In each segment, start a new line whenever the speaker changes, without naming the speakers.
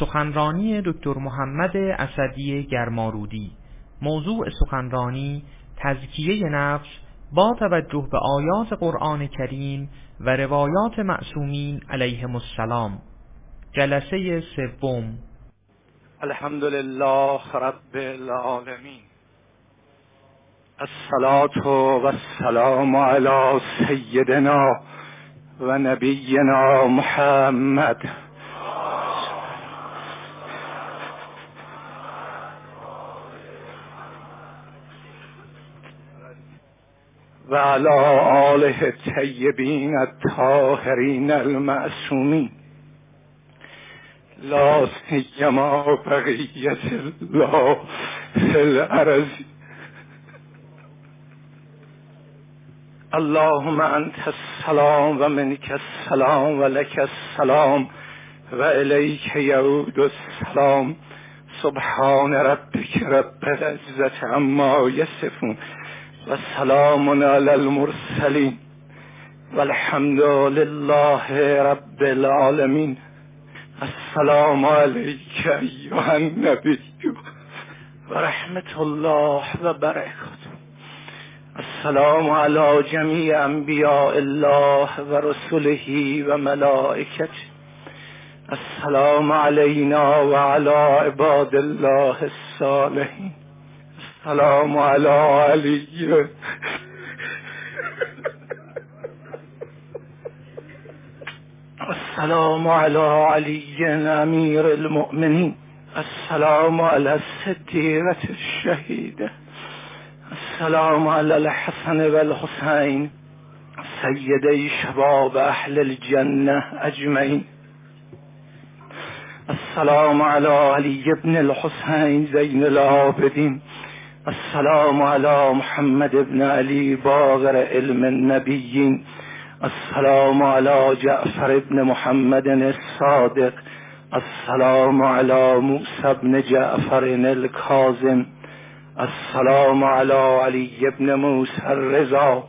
سخنرانی دکتر محمد اسدی گرمارودی. موضوع سخنرانی تزکیه نفس با توجه به آیات قرآن کریم و روایات معصومین علیهم السلام. جلسه سوم.
الحمد لله رب العالمین. الصلاة و السلام علی سیدنا و نبینا محمد. و علی آله الطیبین الطاهرین المعصومین. لا سیما بقیت الله فی اللهم انت السلام و منک السلام و لک السلام و الیک یعود السلام. سبحان ربک رب العزت عما یصفون. و سلام علی المرسلین والحمد لله رب العالمین السلام علیک ایها النبی و رحمت الله و برکاته السلام علی جمیع انبیاء الله و رسله و ملائکته السلام علینا و علی عباد الله الصالحین السلام علی علی السلام على علي أمير المؤمنين. السلام على الصديقة الشهيدة. السلام على الحسن والحسين. سيدي شباب أهل الجنة أجمعين. السلام على علي بن الحسين زين العابدين. السلام على محمد بن علي باغر علم النبيين السلام على جعفر بن محمد الصادق. السلام على موسى بن جعفر الكاظم السلام على علي بن موسى الرضا.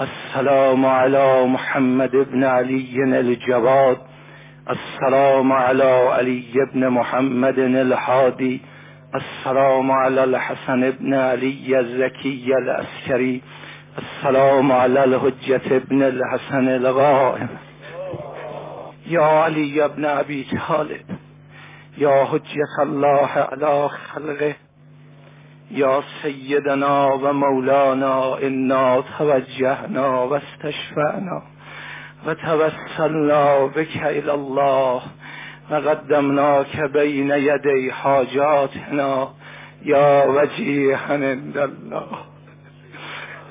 السلام على محمد بن علي الجواد. السلام على علي بن محمد الحادي السلام على الحسن بن علي الزكي العسكري السلام على الحجة ابن الحسن الغائب. يا علي بن أبي طالب. يا حجة الله على خلقه. يا سيدنا ومولانا إنا توجهنا واستشفعنا وتوسلنا بك إلى الله. وقدمناك بين يدي حاجاتنا يا وجيها عند الله.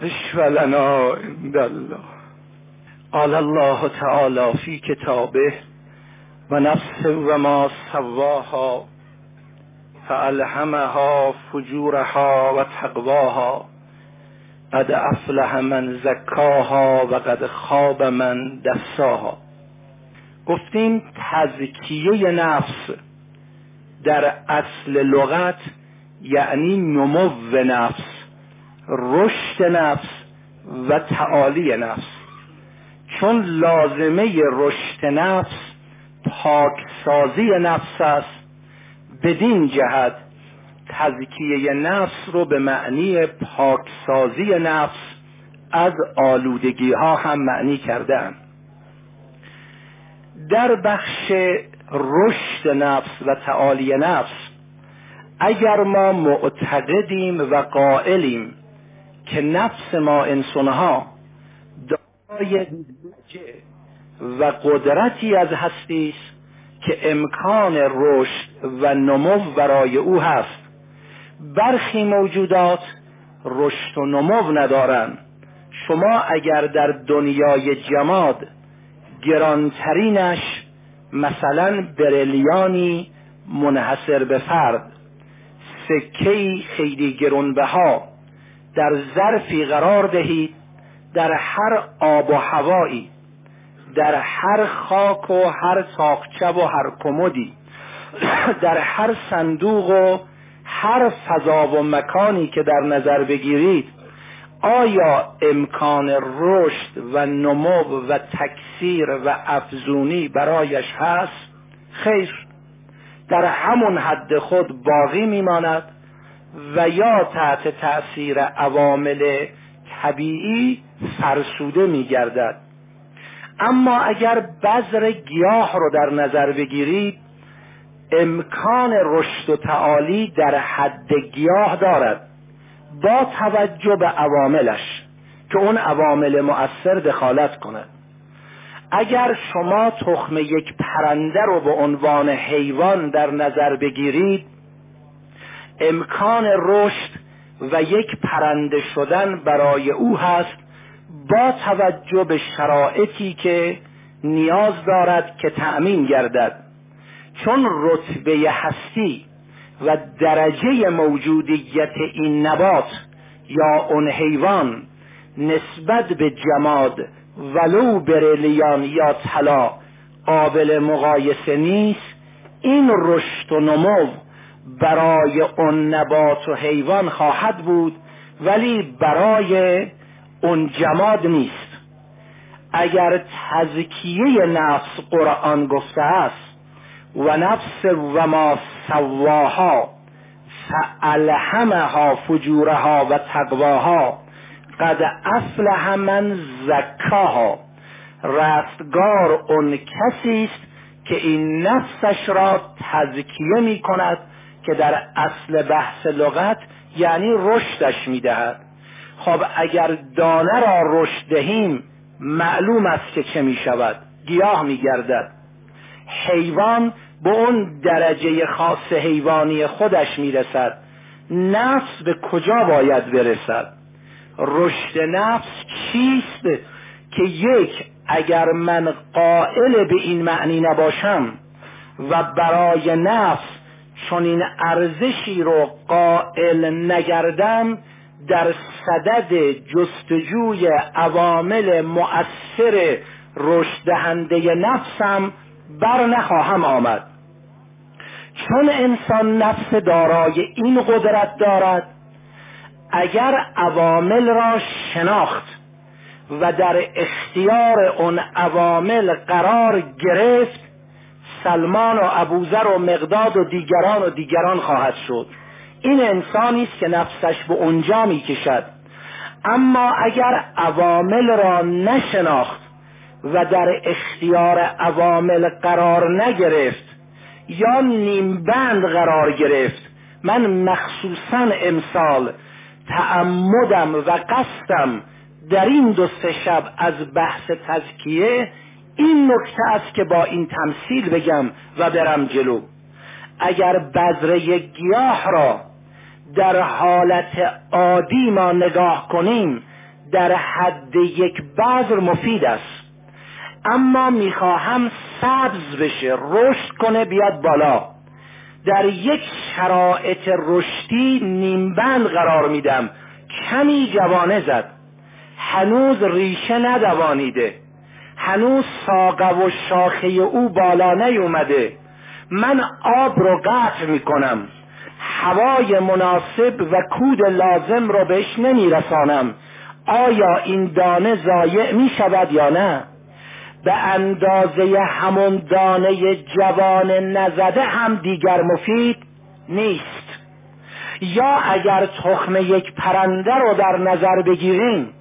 اشف لنا عند الله. قال الله تعالى في كتابه ونفس وما سواها فألهمها فجورها وتقواها قد افلح من زکاها و قد خواب من دساها. گفتیم تزکیه نفس در اصل لغت یعنی نمو نفس رشد نفس و تعالی نفس. چون لازمه رشد نفس پاکسازی نفس است بدین جهت تزکیه نفس رو به معنی پاکسازی نفس از آلودگی ها هم معنی کردن در بخش رشد نفس و تعالی نفس اگر ما معتقدیم و قائلیم که نفس ما انسانها دارای و قدرتی از هستی است که امکان رشد و نمو برای او هست. برخی موجودات رشد و نمو ندارند شما اگر در دنیای جماد گرانترینش مثلا برلیانی منحصر به فرد. سکهی خیلی گرونبها در ظرفی قرار دهید در هر آب و هوایی در هر خاک و هر تاخچه و هر کمدی در هر صندوق و هر فضا و مکانی که در نظر بگیرید آیا امکان رشد و نمو و تکثیر و افزونی برایش هست؟ خیر. در همون حد خود باقی میماند و یا تحت تأثیر عوامل طبیعی فرسوده میگردد. اما اگر بذر گیاه رو در نظر بگیرید امکان رشد و تعالی در حد گیاه دارد. با توجه به عواملش که اون عوامل مؤثر دخالت کند. اگر شما تخم یک پرنده رو به عنوان حیوان در نظر بگیرید امکان رشد و یک پرنده شدن برای او هست با توجه به شرایطی که نیاز دارد که تأمین گردد. چون رتبه هستی و درجه موجودیت این نبات یا اون حیوان نسبت به جماد ولو برلیان یا طلا قابل مقایسه نیست. این رشد و نمو برای اون نبات و حیوان خواهد بود ولی برای اون جماد نیست. اگر تزکیه نفس قرآن گفته است و نفس و ما سواها فالهمها فجورها و تقواها قد افلح من زکاها. رستگار اون کسی است که این نفسش را تزکیه می کند که در اصل بحث لغت یعنی رشدش می دهد. خب اگر دانه را رشد دهیم معلوم است که چه می شود؟ گیاه می گردد. حیوان به اون درجه خاص حیوانی خودش می رسد. نفس به کجا باید برسد؟ رشد نفس چیست که یک اگر من قائل به این معنی نباشم و برای نفس چون این ارزشی رو قائل نگردم در صدد جستجوی عوامل مؤثر رشد دهنده نفسم بر نخواهم آمد. چون انسان نفس دارای این قدرت دارد اگر عوامل را شناخت و در اختیار اون عوامل قرار گرفت سلمان و ابوذر و مقداد و دیگران و دیگران خواهد شد. این انسانی است که نفسش به اونجا می کشد اما اگر عوامل را نشناخت و در اختیار عوامل قرار نگرفت یا نیمبند قرار گرفت من مخصوصا امسال تعمدم و قصدم در این دو سه شب از بحث تزکیه این نکته است که با این تمثیل بگم و برم جلو. اگر بذر یک گیاه را در حالت عادی ما نگاه کنیم در حد یک بذر مفید است. اما می‌خواهم سبز بشه رشد کنه بیاد بالا. در یک شرایط رشدی نیمبند قرار میدم. کمی جوانه زد. هنوز ریشه ندوانیده. هنوز ساقه و شاخه او بالا نیومده. من آب رو قطع می‌کنم. هوای مناسب و کود لازم رو بهش نمیرسانم. آیا این دانه ضایع می شود یا نه؟ به اندازه همون دانه جوان نزده هم دیگر مفید نیست. یا اگر تخم یک پرنده رو در نظر بگیریم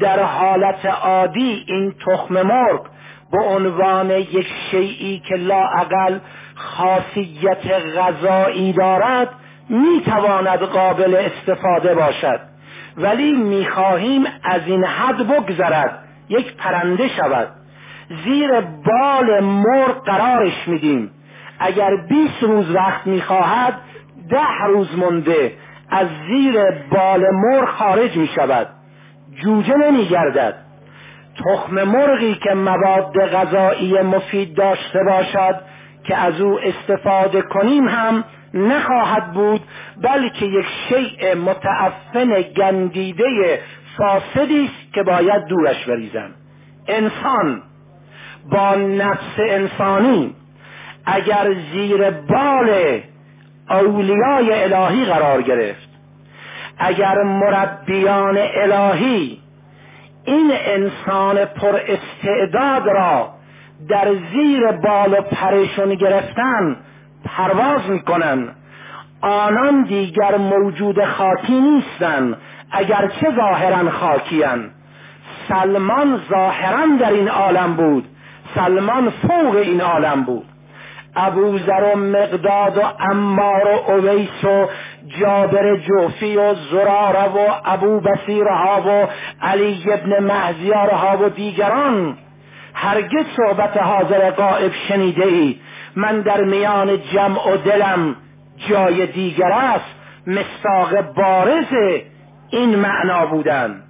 در حالت عادی این تخم مرغ به عنوان یک شیعی که لاعقل خاصیت غذایی دارد می‌تواند قابل استفاده باشد. ولی می‌خواهیم از این حد بگذرد یک پرنده شود. زیر بال مرغ قرارش میدیم. اگر 20 روز وقت می‌خواهد ده روز مونده از زیر بال مرغ خارج می شود جوجه نمی گردد تخم مرغی که مواد غذایی مفید داشته باشد که از او استفاده کنیم هم نخواهد بود بلکه یک شیء متعفن گندیده فاسدی است که باید دورش بریزم. انسان با نفس انسانی اگر زیر بال اولیای الهی قرار گرفت اگر مربیان الهی این انسان پر استعداد را در زیر بال و پرشون گرفتن پرواز می‌کنن آنان دیگر موجود خاکی نیستن اگرچه ظاهرا خاکیان سلمان ظاهرا در این عالم بود. سلمان فوق این عالم بود. ابو ذر و مقداد و امار و اویس و جابر جوفی و زراره و ابو بصیرها و علی ابن محزیارها و دیگران هرگز صحبت حاضر قائب شنیده ای. من در میان جمع و دلم جای دیگر است. مستاق بارز این معنا بودن.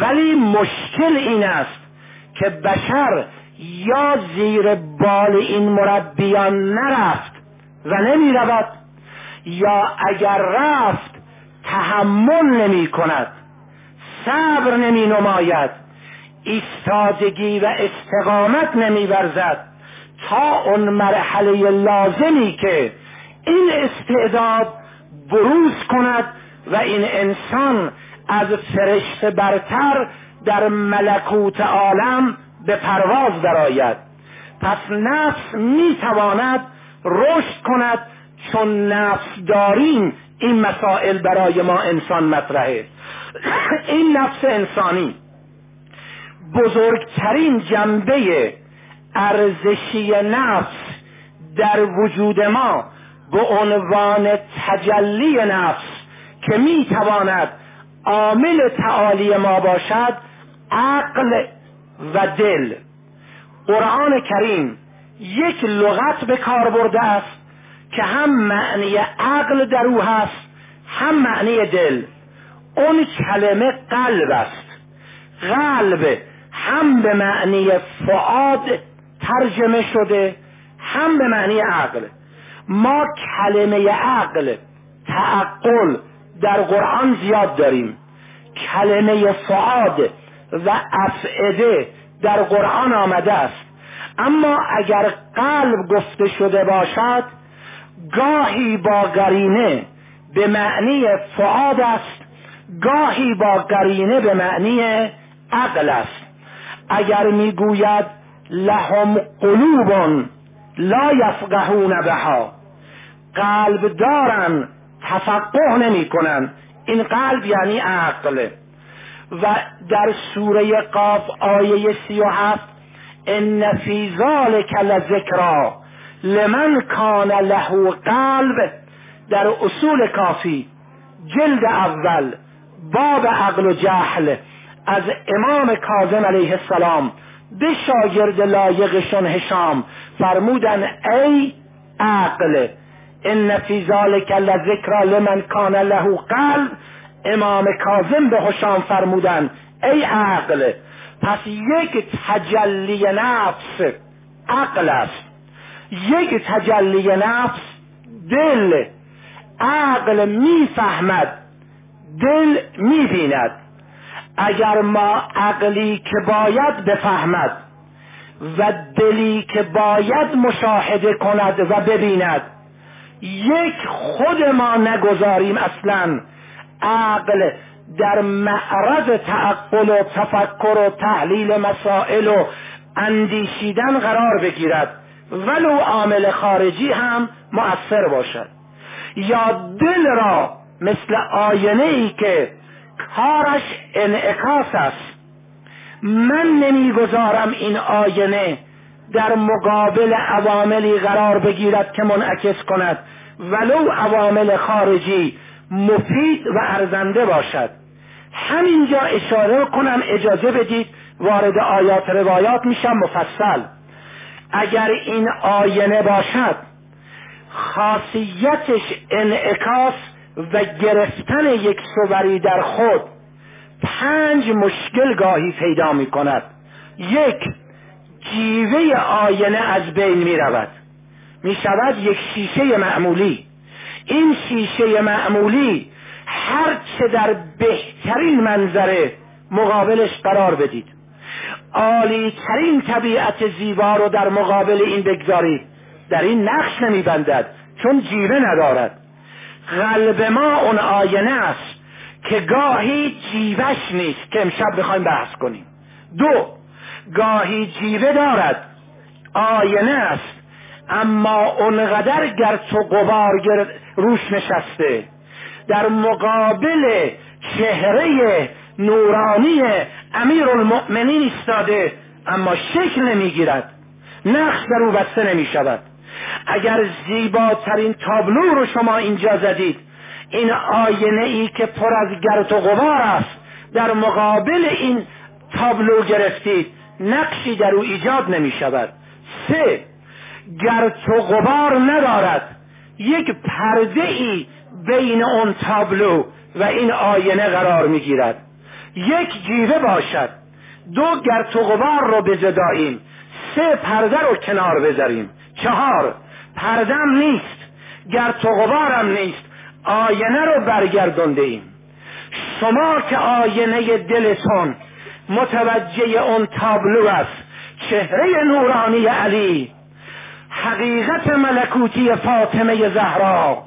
ولی مشکل این است که بشر یا زیر بال این مربیان نرفت و نمی رود یا اگر رفت تحمل نمی کند صبر نمی نماید ایستادگی و استقامت نمی برزد تا اون مرحله لازمی که این استعداد بروز کند و این انسان از فرشته برتر در ملکوت عالم به پرواز درآید. پس نفس می‌تواند رشد کند چون نفس داریم این مسائل برای ما انسان مطرحه. این نفس انسانی بزرگترین جنبه ارزشی نفس در وجود ما به عنوان تجلی نفس که می‌تواند عامل تعالی ما باشد عقل و دل. قرآن کریم یک لغت به کار برده است که هم معنی عقل در او هست هم معنی دل. اون کلمه قلب است. قلب هم به معنی فعاد ترجمه شده هم به معنی عقل. ما کلمه عقل تعقل در قرآن زیاد داریم. کلمه فعاد و افعده در قرآن آمده است. اما اگر قلب گفته شده باشد گاهی با قرینه به معنی فعاد است گاهی با قرینه به معنی عقل است. اگر می‌گوید لهم قلوب لا یفقهون بها قلب دارن تفقه نمی کنن این قلب یعنی عقل. و در سوره قاف آیه سی و هفت ان فی ذالک لذکرا لمن کان له قلب. در اصول کافی جلد اول باب عقل و جهل از امام کاظم علیه السلام به شاگرد لایقشون هشام فرمودن ای عقل ان فی ذالک لذکرا لمن کان له قلب. امام کاظم به هشام فرمودن ای عقل پس یک تجلی نفس عقل است. یک تجلی نفس دل. عقل می‌فهمد دل می‌بیند. اگر ما عقلی که باید بفهمد و دلی که باید مشاهده کند و ببیند یک خود ما نگذاریم اصلا. عقل در معرض تعقل و تفکر و تحلیل مسائل و اندیشیدن قرار بگیرد. ولو عامل خارجی هم مؤثر باشد. یا دل را مثل آینه ای که کارش انعکاس است. من نمی‌گذارم این آینه در مقابل عواملی قرار بگیرد که منعکس کند. ولو عوامل خارجی مفید و ارزنده باشد. همینجا اشاره کنم اجازه بدید وارد آیات روایات میشم مفصل. اگر این آینه باشد خاصیتش انعکاس و گرفتن یک صوری در خود پنج مشکل گاهی پیدا می کند یک جیوه آینه از بین می رود می شود یک شیشه معمولی. این شیشه معمولی هر چه در بهترین منظره مقابلش قرار بدید. عالی ترین طبیعت زیبا رو در مقابل این بگذارید. در این نقش نمیبندد چون جیوه ندارد. قلب ما اون آینه است که گاهی جیوش نیست که امشب بخوایم بحث کنیم. دو گاهی جیوه دارد. آینه است اما اونقدر گرد و غبار روش نشسته در مقابل چهره نورانی امیر المؤمنین ایستاده اما شکل نمی‌گیرد نقش در او بسته نمی شود اگر زیباترین تابلو رو شما اینجا زدید این آینه ای که پر از گرد و غبار است در مقابل این تابلو گرفتید نقشی در او ایجاد نمی شود سه گرد و غبار ندارد یک پرده ای بین اون تابلو و این آینه قرار می گیرد یک جیوه باشد. دو گرد و غبار رو بزداییم سه پرده رو کنار بذاریم. چهار پردم نیست. گرد و غبارم نیست آینه رو برگردونده ایم شما که آینه دلتون متوجه اون تابلو است چهره نورانی علی حقیقت ملکوتی فاطمه زهرا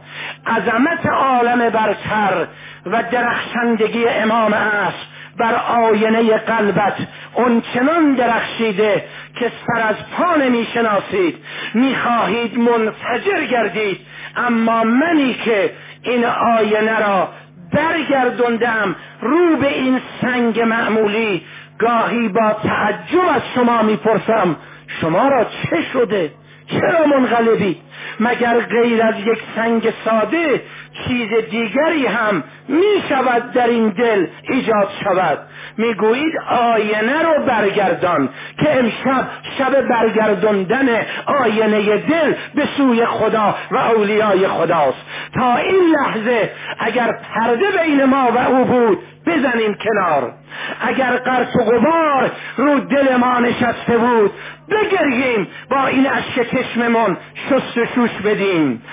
عظمت عالم برتر و درخشندگی امام است بر آینه قلبت. اون چنان درخشیده که سر از پا نمی‌شناسید. می‌خواهید منفجر گردید. اما منی که این آینه را برگردوندم رو به این سنگ معمولی گاهی با تعجب از شما می‌پرسم شما را چه شده؟ چرا منقلبی؟ مگر غیر از یک سنگ ساده چیز دیگری هم می شود در این دل ایجاد شود. می‌گویید آینه رو برگردان که امشب شب برگرداندن آینه دل به سوی خدا و اولیای خداست. تا این لحظه اگر پرده بین ما و او بود بزنیم کنار. اگر قرص و غبار رو دل ما نشسته بود بگریم با این اشک چشممون شست شوش بدیم.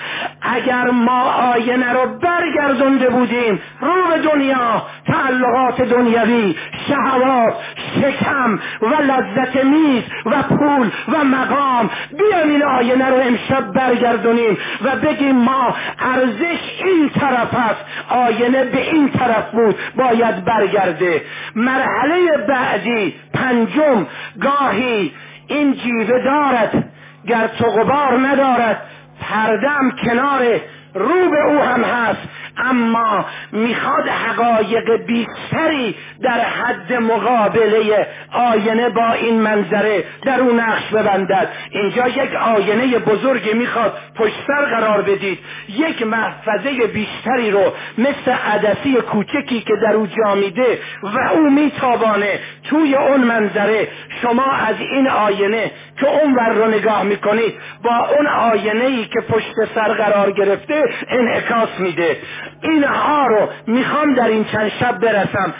اگر ما آینه رو برگردونده بودیم رو به دنیا تعلقات دنیوی شهوات شکم و لذت میز و پول و مقام. بیایم این آینه رو امشب برگردونیم و بگیم ما ارزش این طرف است. آینه به این طرف بود باید برگرده. مرحله بعدی پنجم گاهی این جیوه دارد. گر تو غبار ندارد پردم کنار رو به او هم هست. اما می‌خواد حقایق بیشتری در حد مقابله آینه با این منظره در اون نقش ببندد. اینجا یک آینه بزرگی می‌خواد پشت سر قرار بدید. یک محفظه بیشتری رو مثل عدسی کوچکی که در او جامیده و او میتابانه توی اون منظره. شما از این آینه که اون ور رو نگاه می‌کنید با اون آینه ای که پشت سر قرار گرفته انعکاس میده. اینها رو می‌خوام در این چند شب برسم.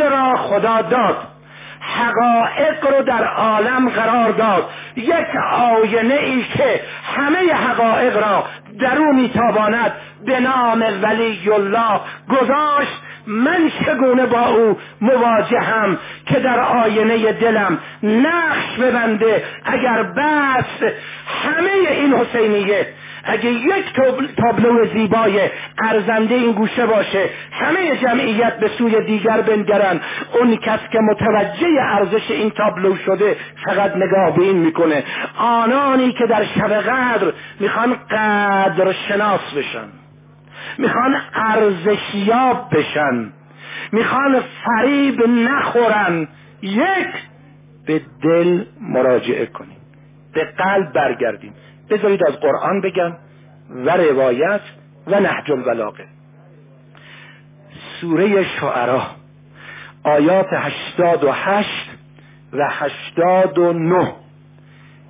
را خدا داد. حقایق رو در عالم قرار داد. یک آینه ای که همه حقایق را در او میتاباند. به نام ولی الله گذاشت. من چگونه با او مواجهم که در آینه دلم نقش ببنده اگر بس همه این حسینیه اگه یک تابلو زیبای ارزنده این گوشه باشه همه جمعیت به سوی دیگر بنگرن. اون کس که متوجه ارزش این تابلو شده فقط نگاه به این می‌کنه. آنانی که در شب قدر می‌خوان قدر شناس بشن. می‌خوان ارزشیاب بشن. می‌خوان فریب نخورن. یک به دل مراجعه کنیم. به قلب برگردیم. بذارید از قرآن بگم و روایت و نهج البلاغه. سوره شعرا آیات هشتاد و هشت و هشتاد و نه.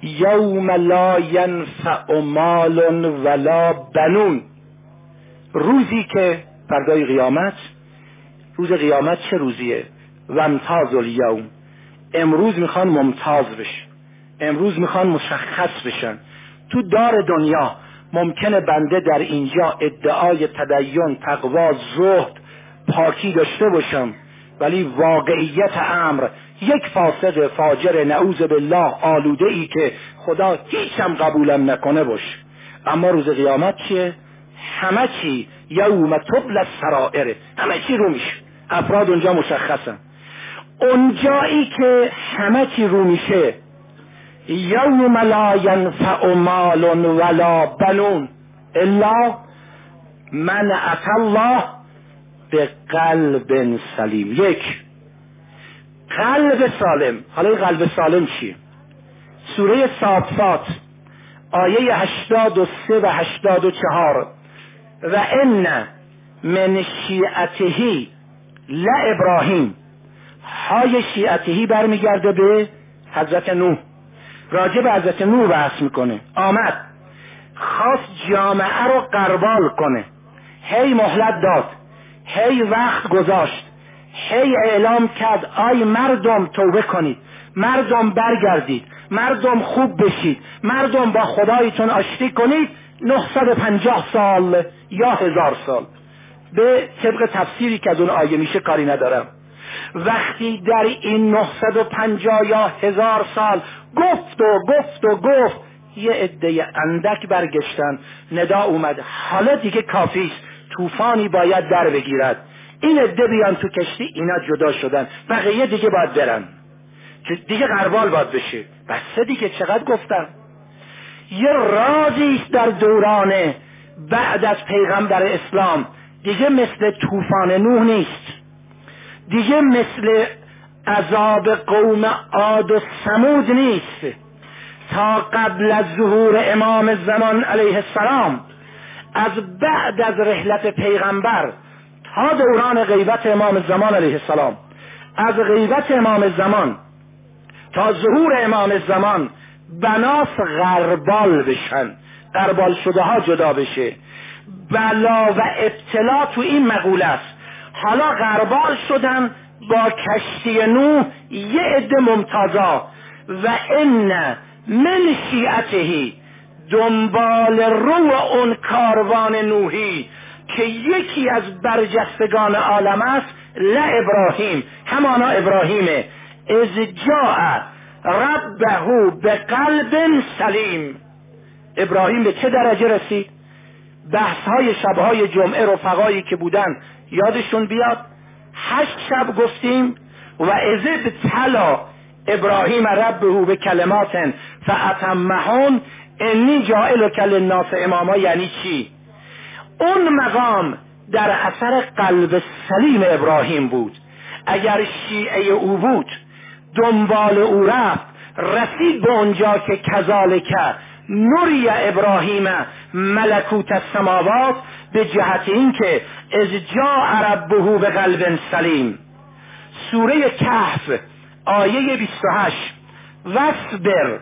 یوم لا ینفع مال ولا بنون. روزی که فردای قیامت روز قیامت چه روزیه؟ و امتاز الیوم. امروز می‌خوان ممتاز بشن. امروز می‌خوان مشخص بشن. تو دار دنیا. ممکنه بنده در اینجا ادعای تدین تقوا زهد پاکی داشته باشم. ولی واقعیت امر یک فاسق فاجر نعوذ بالله آلوده ای که خدا هیچم قبولم نکنه باش. اما روز قیامت چیه؟ همه چی یوم تبل سرائره همه چی رو میشه. افراد اونجا مشخصن. اونجایی که همه چی رو میشه یوم لا ینفع مال ولا بنون الا من اتى الله به قلب سلیم. یک قلب سالم. حالا این قلب سالم چیه؟ سوره صافات آیه هشتاد و سه و هشتاد و چهار. و ان من شیعتهی لا ابراهیم های شیعتهی برمیگرده به حضرت نوح. راجع به حضرت نوح بحث می‌کنه. آمد. خواست جامعه رو قربال کنه. هی مهلت داد. هی وقت گذاشت. هی اعلام کرد آی مردم توبه کنید. مردم برگردید. مردم خوب بشید. مردم با خدایتون آشتی کنید. 950 سال یا هزار سال. به طبق تفسیری که از اون آیه میشه کاری ندارم. وقتی در این 950 یا هزار سال گفت و گفت و گفت. یه عده اندک برگشتن. ندا اومد. حالا دیگه کافیست طوفانی باید در بگیرد. این عده بیان تو کشتی اینا جدا شدن. بقیه دیگه باید برن. دیگه غربال باید بشه. بسه دیگه چقدر گفتم یه رازی در دوران بعد از پیغمبر اسلام. دیگه مثل طوفان نوح نیست. دیگه مثل عذاب قوم عاد و سمود نیست. تا قبل از ظهور امام زمان علیه السلام از بعد از رحلت پیغمبر تا دوران غیبت امام زمان علیه السلام. از غیبت امام زمان تا ظهور امام زمان بناس غربال بشن غربال شده ها جدا بشه. بلا و ابتلا تو این مقوله است. حالا غربال شدن با کشتی نو یه عده ممتازا و ان من شیعتهی دنبال رو اون کاروان نوحی که یکی از برجستگان عالم است لا ابراهیم. همانا ابراهیمه. از جاء ربه به قلب سلیم. ابراهیم به چه درجه رسید؟ بحث های شبهای جمعه رفقایی که بودن یادشون بیاد؟ هشت شب گفتیم و ازد تلا ابراهیم ربه به کلمات فاتمهون انی جائل کل الناس اماما یعنی چی؟ اون مقام در اثر قلب سلیم ابراهیم بود. اگر شیعه او بود دنبال او رفت رسید به اونجا که کذالک نوری ابراهیم ملکوت السماوات به جهت اینکه از جا ربه به قلب سلیم. سوره کهف آیه 28 وصبر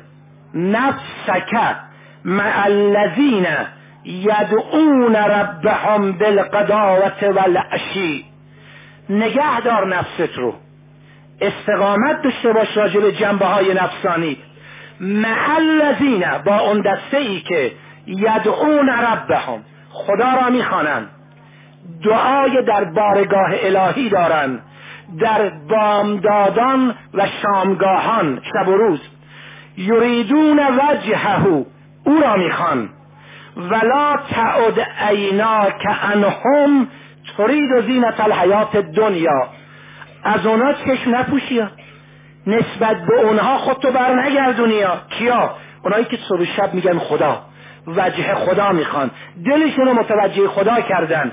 نفسک مع الذین یدعون ربهم بالقداوت والعشی. نگه دار نفست رو. استقامت داشته باش راجع به جنبه های نفسانی. محل الذین با اون دسته ای که یدعون ربهم. خدا را می‌خوانند. دعای در بارگاه الهی دارند. در بامدادان و شامگاهان. شب و روز. یریدون وجهه. او را می‌خوان. ولا تعد عینا که انهم. ترید زینت الحیات دنیا. از اونا چشم نپوشی نسبت به اونها خودتو بر نگردونی کیا؟ اونایی که صبح شب میگن خدا. وجه خدا می‌خوان. دلشون رو متوجه خدا کردن.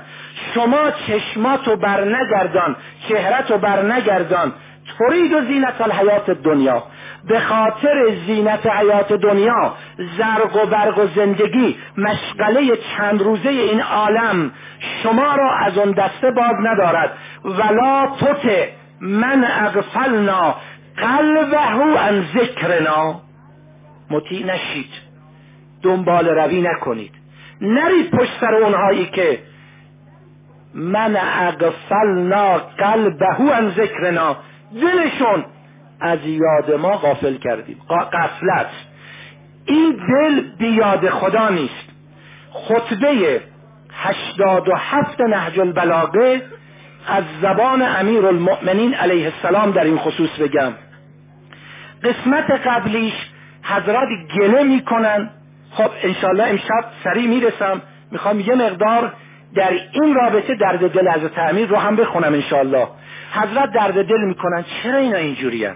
شما چشماتو بر نگردان چهرتو بر نگردان ترید و زینت الحیات دنیا. به خاطر زینت حیات دنیا زرق و برق و زندگی مشغله چند روزه این عالم شما را از اون دسته باز ندارد. ولا توت من اغفلنا قلبه عن ذکرنا. مطیع نشید. دنبال روی نکنید. نرید پشت سر اونهایی که من اغفلنا قلبه عن ذکرنا. دلشون از یاد ما غافل کردیم. قفلت این دل بیاد خدا نیست. خطبه هشتاد و هفت نهج البلاغه از زبان امیر المؤمنین علیه السلام در این خصوص بگم. قسمت قبلیش حضرات گله می‌کنن. خب انشالله امشب سریع می‌رسم. می‌خوام یه مقدار در این رابطه درد دل از تعمیر رو هم بخونم انشالله حضرت درد دل می‌کنن. چرا اینا اینجوری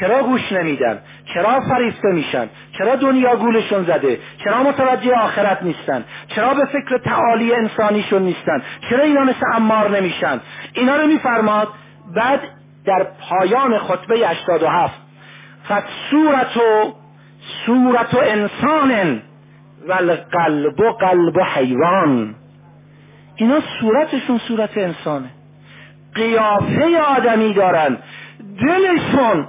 چرا گوش نمیدن؟ چرا فریفته میشن؟ چرا دنیا گولشون زده؟ چرا متوجه آخرت نیستن؟ چرا به فکر تعالی انسانیشون نیستن؟ چرا اینا مثل امار نمیشن؟ اینا رو میفرماد بعد در پایان خطبه 87 فصورت و صورت و انسان و قلب و قلب و حیوان. اینا صورتشون صورت انسانه. قیافه آدمی دارن. دلشون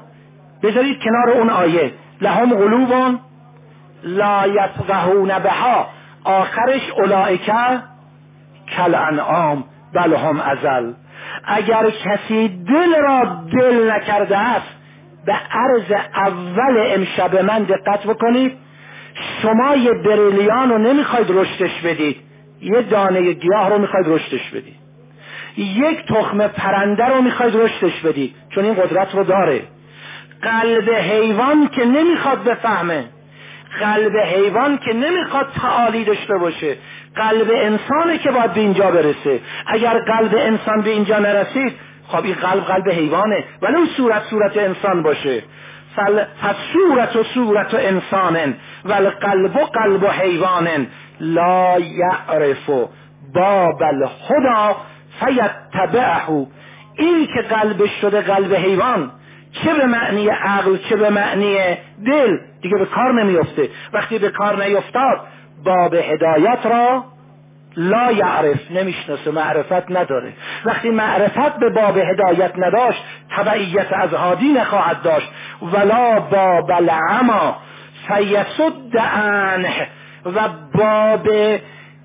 بذارید کنار اون آیه. لهم قلوبون لا یفقهون بها. آخرش اولائکه کل انعام بل هم ازل. اگر کسی دل را دل نکرده است به عرض اول امشب من دقت بکنید شما یه بریلیان رو نمی‌خواید رشدش بدید. یه دانه گیاه رو می‌خواید رشدش بدید. یک تخم پرنده رو می‌خواید رشدش بدید چون این قدرت رو داره. قلب حیوان که نمی‌خواد بفهمه. قلب حیوان که نمی‌خواد تعالی داشته باشه. قلب انسانه که باید به اینجا برسه. اگر قلب انسان به اینجا نرسید خب این قلب قلب حیوانه. ولو صورت صورت انسان باشه. فصورت و صورت انسان و قلب و قلب حیوان لا یعرف باب الهدا فیتبعه. این که قلبش شده قلب حیوان چه به معنی عقل چه به معنی دل؟ دیگه به کار نمیفته. وقتی به کار نیفتاد باب هدایت را لا یعرف نمی‌شناسه معرفت نداره. وقتی معرفت به باب هدایت نداشت تبعیت از هادی نخواهد داشت. ولا باب العما فیسد عنه و باب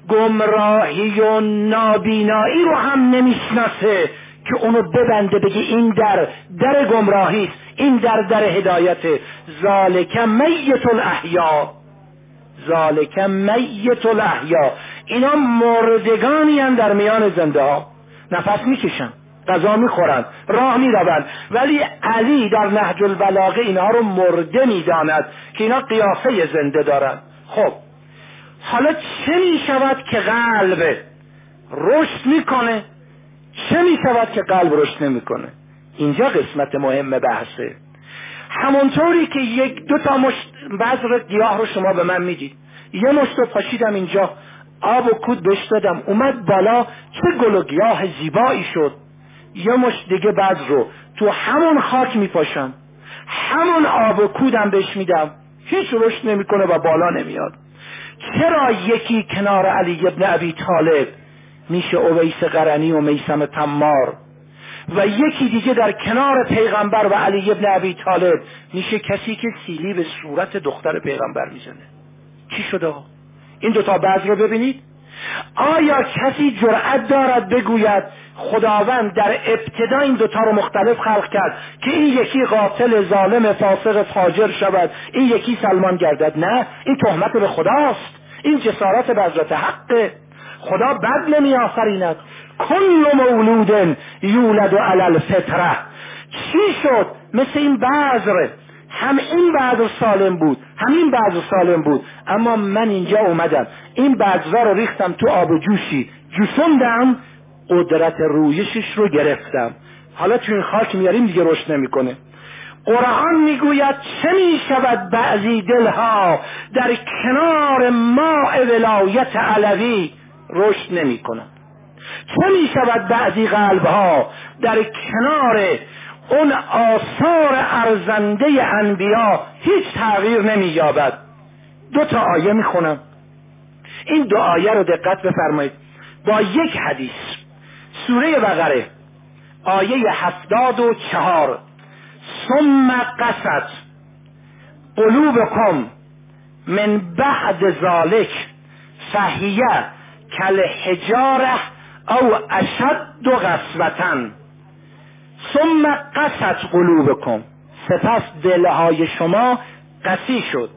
گمراهی و نابینایی رو هم نمی‌شناسه. که اونو ببنده بگه این در در گمراهی است این در در هدایت ذالک میت الاحیا. ذالک میت الاحیا. اینا مردگانی هم در میان زنده ها نفس می‌کشن غذا می‌خورن راه می‌روند. ولی علی در نهج البلاغه اینها رو مرده می‌داند که اینا قیافه زنده دارند خب حالا چه می‌شود که قلب رشد می‌کنه؟ چه می‌شود که قلب رشد نمی‌کنه؟ اینجا قسمت مهم بحثه. همونطوری که یک دو تا مشت بذر گیاه رو شما به من می‌دید. یه مشت رو پاشیدم اینجا. آب و کود بهش دادم. اومد بالا. چه گل و گیاه زیبایی شد. یه مشت دیگه بذر رو تو همون خاک میپاشم. همون آب و کودم بهش میدم. هیچ رشد نمی‌کنه و بالا نمیاد. چرا یکی کنار علی ابن ابی طالب میشه اویس قرنی و میسم تمار. و یکی دیگه در کنار پیغمبر و علی ابن ابی طالب میشه کسی که سیلی به صورت دختر پیغمبر می‌زنه. چی شده؟ این دوتا بعض رو ببینید. آیا کسی جرأت دارد بگوید خداوند در ابتدا این دوتا رو مختلف خلق کرد که این یکی قاتل ظالم فاسق فاجر شود این یکی سلمان گردد؟ نه این تهمت به خداست. این جسارت بذرت حقه. خدا بد نمی آفریند کل مولود یولد و علل فطره چی شد؟ مثل این بذر. هم این بذر سالم بود همین بذر سالم بود. اما من اینجا اومدم. این بذر رو ریختم تو آب جوشی. جوسوندم قدرت رویشش رو گرفتم. حالا تو این خاک میاریم دیگه رشد نمی‌کنه. قرآن می‌گوید چه می‌شود بعضی دلها در کنار ماء ولایت علوی؟ رشد نمی‌کنند چه می‌شود بعضی قلبها در کنار اون آثار ارزنده انبیا هیچ تغییر نمییابد؟ دو تا آیه می‌خونم. این دو آیه رو دقت بفرمایید. با یک حدیث. سوره بقره آیه هفتاد و چهار. ثم قصد قلوبکم من بعد ذالک فهیه کل حجاره او اشد قسوتن ثم قصد قلوبکم. سپس دلهای شما قسی شد.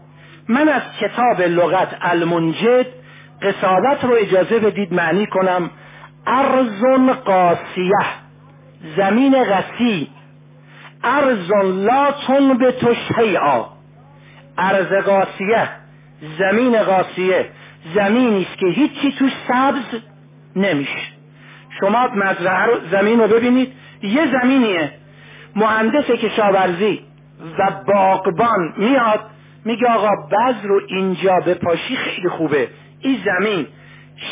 من از کتاب لغت المنجد قصادت رو اجازه بدید معنی کنم. ارزون قاسیه. زمین قسی. ارزون لا تو شیعا ارز قاسیه. زمین قاسیه. زمینی است که هیچی توش سبز نمیشه. شما مزرعه رو زمین رو ببینید یه زمینیه. مهندس کشاورزی و باغبان میاد میگه آقا بذر رو اینجا به پاشی خیلی خوبه. این زمین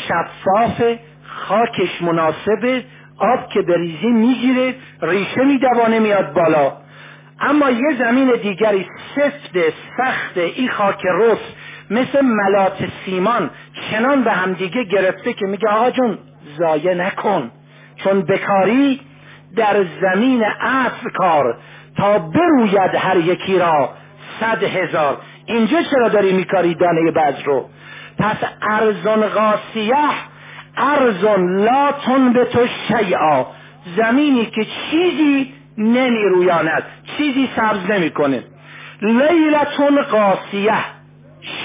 شفاف خاکش مناسبه آب که بریزی می‌گیره ریشه میدوانه میاد بالا. اما یه زمین دیگری سفت سخت این خاک رس مثل ملات سیمان چنان به همدیگه گرفته که میگه آقا جون زایه نکن. چون بکاری در زمین اصل کار تا بروید هر یکی را صد هزار. اینجا چرا داری میکاری دانه بز رو؟ پس ارزون غاسیه ارزون لاتون به تو شیعا زمینی که چیزی نمیرویاند چیزی سبز نمی‌کنه. لیلتون قاسیه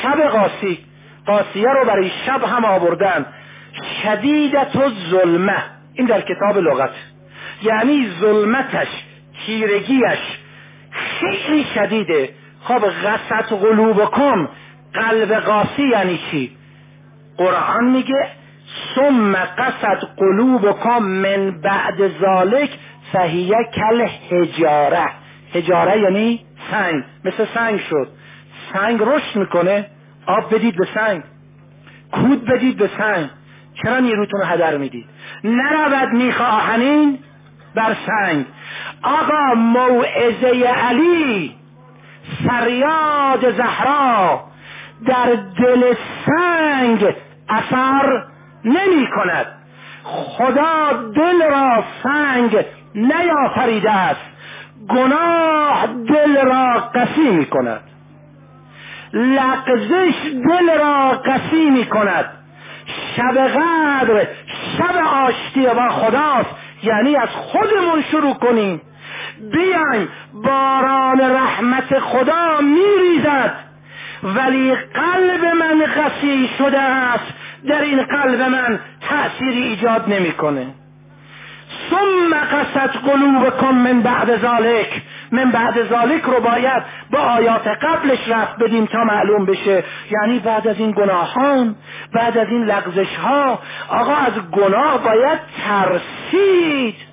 شب قاسی قاسیه رو برای شب هم آوردن. شدیدت و ظلمه. این در کتاب لغت. یعنی ظلمتش تیرگیش خیلی شدیده. خب غصت قلوبکم قلب قاسی یعنی چی؟ قرآن میگه ثم قصد قلوبکم من بعد ذالک فهیه کل هجاره هجاره یعنی سنگ. مثل سنگ شد. سنگ رشد می‌کنه آب بدید به سنگ کود بدید به سنگ. چرا نیروتون رو هدر می‌دید؟ نرود میخواهنین بر سنگ. آقا موعظه علی فریاد زهرا در دل سنگ اثر نمی کند خدا دل را سنگ نیافریده است. گناه دل را قسی می کند لغزش دل را قسی می کند شب قدر شب آشتی با خداست. یعنی از خودمون شروع کنیم. بیایم باران رحمت خدا میریزد. ولی قلب من قسی شده است. در این قلب من تأثیری ایجاد نمی‌کنه. ثم قصد قلوبکم من بعد ذالک من بعد ذالک رو باید با آیات قبلش رفت بدیم تا معلوم بشه. یعنی بعد از این گناهان بعد از این لغزش ها آقا از گناه باید ترسید.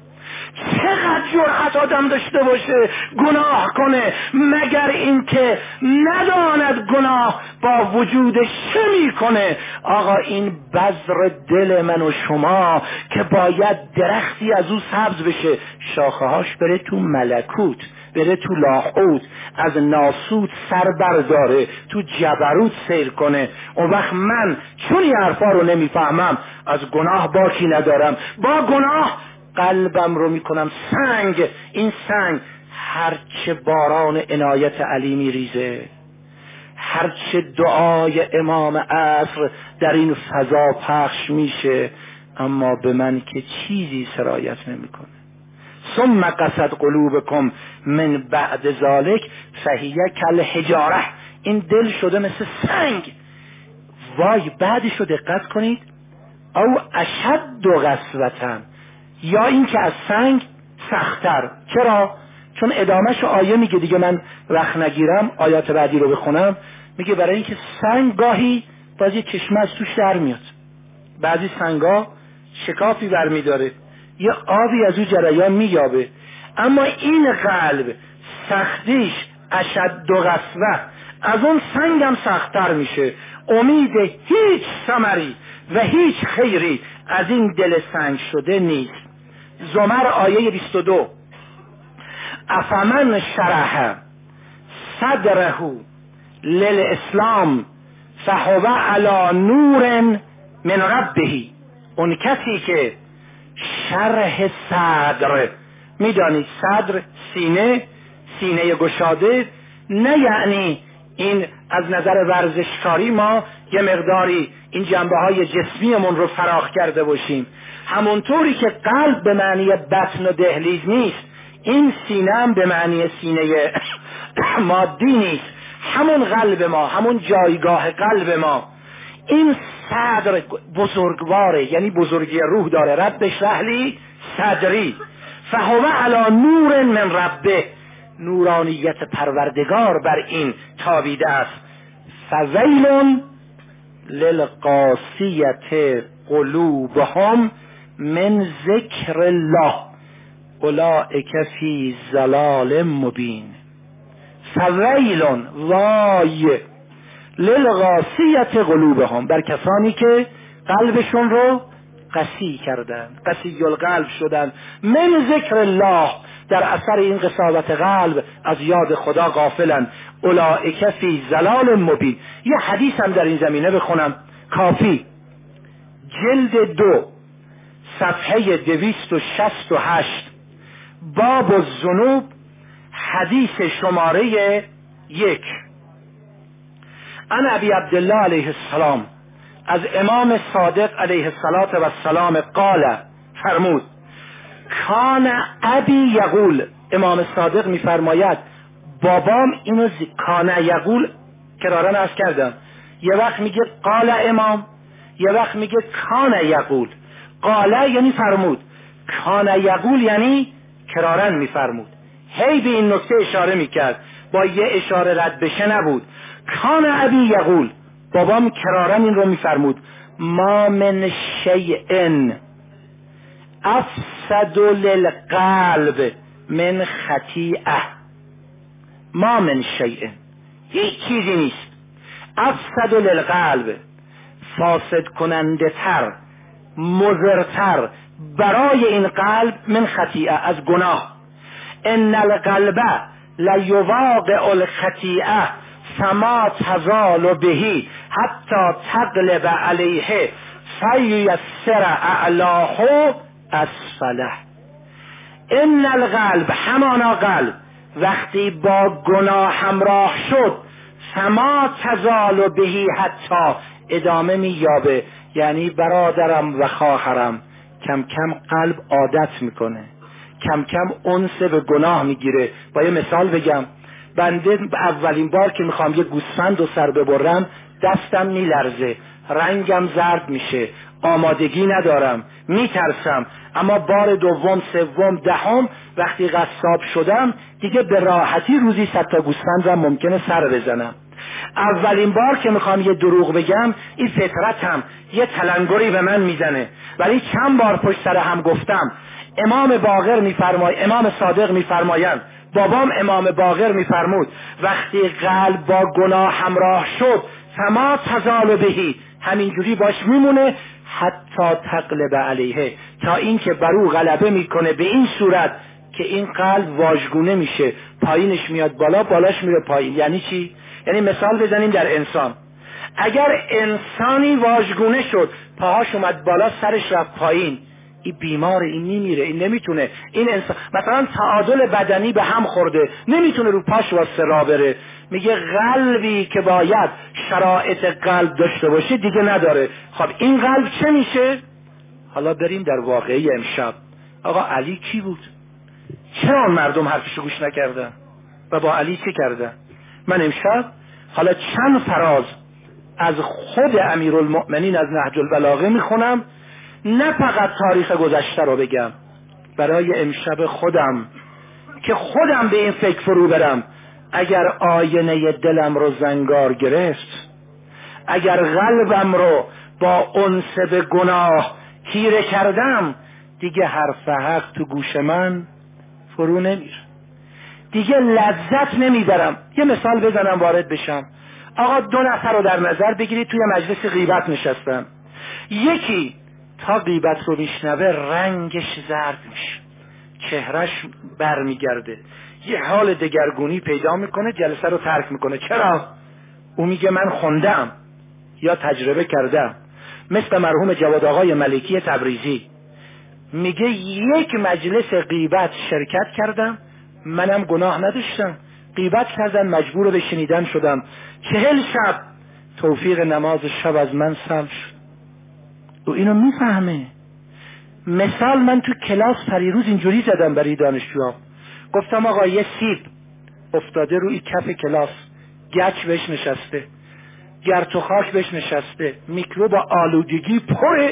چقدر جرأت آدم داشته باشه گناه کنه مگر اینکه نداند گناه با وجودش چه می‌کنه؟ آقا این بذر دل من و شما که باید درختی از او سبز بشه. شاخه هاش بره تو ملکوت. بره تو لاحوت از ناسود سر برداره تو جبروت سیر کنه. اون وقت من چون این حرفا رو نمی‌فهمم از گناه باکی ندارم. با گناه قلبم رو می‌کنم سنگ. این سنگ هرچه باران عنایت علی میریزه هرچه دعای امام عصر در این فضا پخش میشه اما به من که چیزی سرایت نمی‌کنه. ثم قصد قلوبکم من بعد ذالک فهیه کل حجاره این دل شده مثل سنگ. وای بعدش رو دقت کنید. او اشد و قسوتن یا اینکه از سنگ سختتر. چرا؟ چون ادامهش آیه میگه دیگه من وقت نگیرم آیات بعدی رو بخونم. میگه برای اینکه سنگ گاهی باز یه چشمه از توش در میاد. بعضی سنگا شکافی برمیداره. یه آبی از او جریان مییابه. اما این قلب سختیش اشد دو قصوه از اون سنگم سختتر میشه. امید هیچ سمری و هیچ خیری از این دل سنگ شده نیست. زمر آیه 22 افمن شرح صدره للاسلام فهو علی نور من ربه. اون کسی که شرح صدر. می‌دانید صدر سینه سینه گشاده. نه یعنی این از نظر ورزشکاری ما یه مقداری این جنبه های جسمیمون رو فراخ کرده باشیم. همونطوری که قلب به معنی بطن و دهلیز نیست این سینه هم به معنی سینه مادی نیست. همون قلب ما همون جایگاه قلب ما. این صدر بزرگواره یعنی بزرگی روح داره. رب شهلی صدری. فهو علا نور من ربه نورانیت پروردگار بر این تابیده است. فویل للقاسیت قلوبهم من ذکر الله. اولئک فی زلال مبین. فویلون وای. للغاسیت قلوبهم بر کسانی که قلبشون رو قسی کردن قسی القلب شدن من ذکر الله در اثر این قصاوت قلب از یاد خدا غافلن. اولائک فی زلال مبین. یه حدیث هم در این زمینه بخونم. کافی. جلد دو صفحه دویست و شست و هشت. باب الزنوب حدیث شماره یک. انا ابی عبدالله علیه السلام. از امام صادق علیه السلام قال فرمود کان ابی یقول امام صادق میفرماید بابام اینو زی... کان یقول کرارن از کردم. یه وقت میگه قال امام. یه وقت میگه کان یقول قال یعنی فرمود. کان یقول یعنی کرارن میفرمود. هی به این نکته اشاره می‌کرد. با یه اشاره رد بشه نبود. کان ابی یقول. بابام کرارن این رو میفرمود. ما من شیئن افسد للقلب من خطیعه ما من شیئن. هیچ چیزی نیست. افسد للقلب. فاسد کننده تر مزرتر برای این قلب من خطیعه از گناه. ان القلب لیواقع الخطیعه فما تزال بهی حتی تقلب علیه. فیسر اعلاه اسفله ان القلب همانا قلب. وقتی با گناه همراه شد فما تزال بهی حتی ادامه مییابه. یعنی برادرم و خواهرم کم کم قلب عادت می‌کنه. کم کم اونس به گناه می‌گیره. با یه مثال بگم. بنده اولین بار که می‌خوام یه گوسفند و سر ببرم دستم میلرزه رنگم زرد میشه آمادگی ندارم میترسم. اما بار دوم سوم دهم وقتی قصاب شدم دیگه به راحتی روزی صد تا گوسفندم ممکنه سر بزنم. اولین بار که می‌خوام یه دروغ بگم این فطرتم یه تلنگری به من می‌زنه. ولی چند بار پشت سر هم گفتم امام باقر میفرمای امام صادق میفرمایند بابام امام باقر میفرمود وقتی قلب با گناه همراه شد فما تزال بهی؟ همینجوری باش میمونه حتی تقلب علیه. تا اینکه بر او غلبه می‌کنه به این صورت که این قلب واژگونه میشه. پایینش میاد بالا بالاش میره پایین. یعنی چی؟ یعنی مثال بزنیم در انسان. اگر انسانی واژگونه شد پاهاش اومد بالا سرش رفت پایین. این بیمار این میمیره این نمی‌تونه. این انسان مثلا تعادل بدنی به هم خورده نمی‌تونه رو پاش واسه را بره. میگه قلبی که باید شرایط قلب داشته باشه دیگه نداره. خب این قلب چه میشه؟ حالا بریم در واقعی امشب. آقا علی کی بود؟ چرا مردم حرفشو گوش نکردن؟ و با علی چه کردن؟ من امشب حالا چند فراز از خود امیرالمؤمنین از نهج البلاغه می‌خونم. نه فقط تاریخ گذشته رو بگم برای امشب خودم که خودم به این فکر فرو برم. اگر آینه دلم رو زنگار گرفت اگر قلبم رو با انس به گناه تیره کردم دیگه حرف حق تو گوش من فرو نمیر دیگه لذت نمی‌برم. یه مثال بزنم وارد بشم. آقا دو نفر رو در نظر بگیرید توی مجلس غیبت نشستم یکی تا غیبت رو میشنوه رنگش زرد میشه. چهرش برمیگرده. یه حال دگرگونی پیدا می‌کنه جلسه رو ترک می‌کنه. چرا؟ او میگه من خوندم یا تجربه کردم مثل مرحوم جواد آقای ملکی تبریزی. میگه یک مجلس غیبت شرکت کردم منم گناه نداشتم. غیبت کردن مجبور به شنیدن شدم. چهل شب توفیق نماز شب از من سلب شد. و اینو می‌فهمه. مثال من تو کلاس پریروز اینجوری زدم برای دانشجوها. گفتم آقا یه سیب افتاده روی کف کلاس. گچ بهش نشسته. گرت و خاک بهش نشسته. میکروب آلودگی پر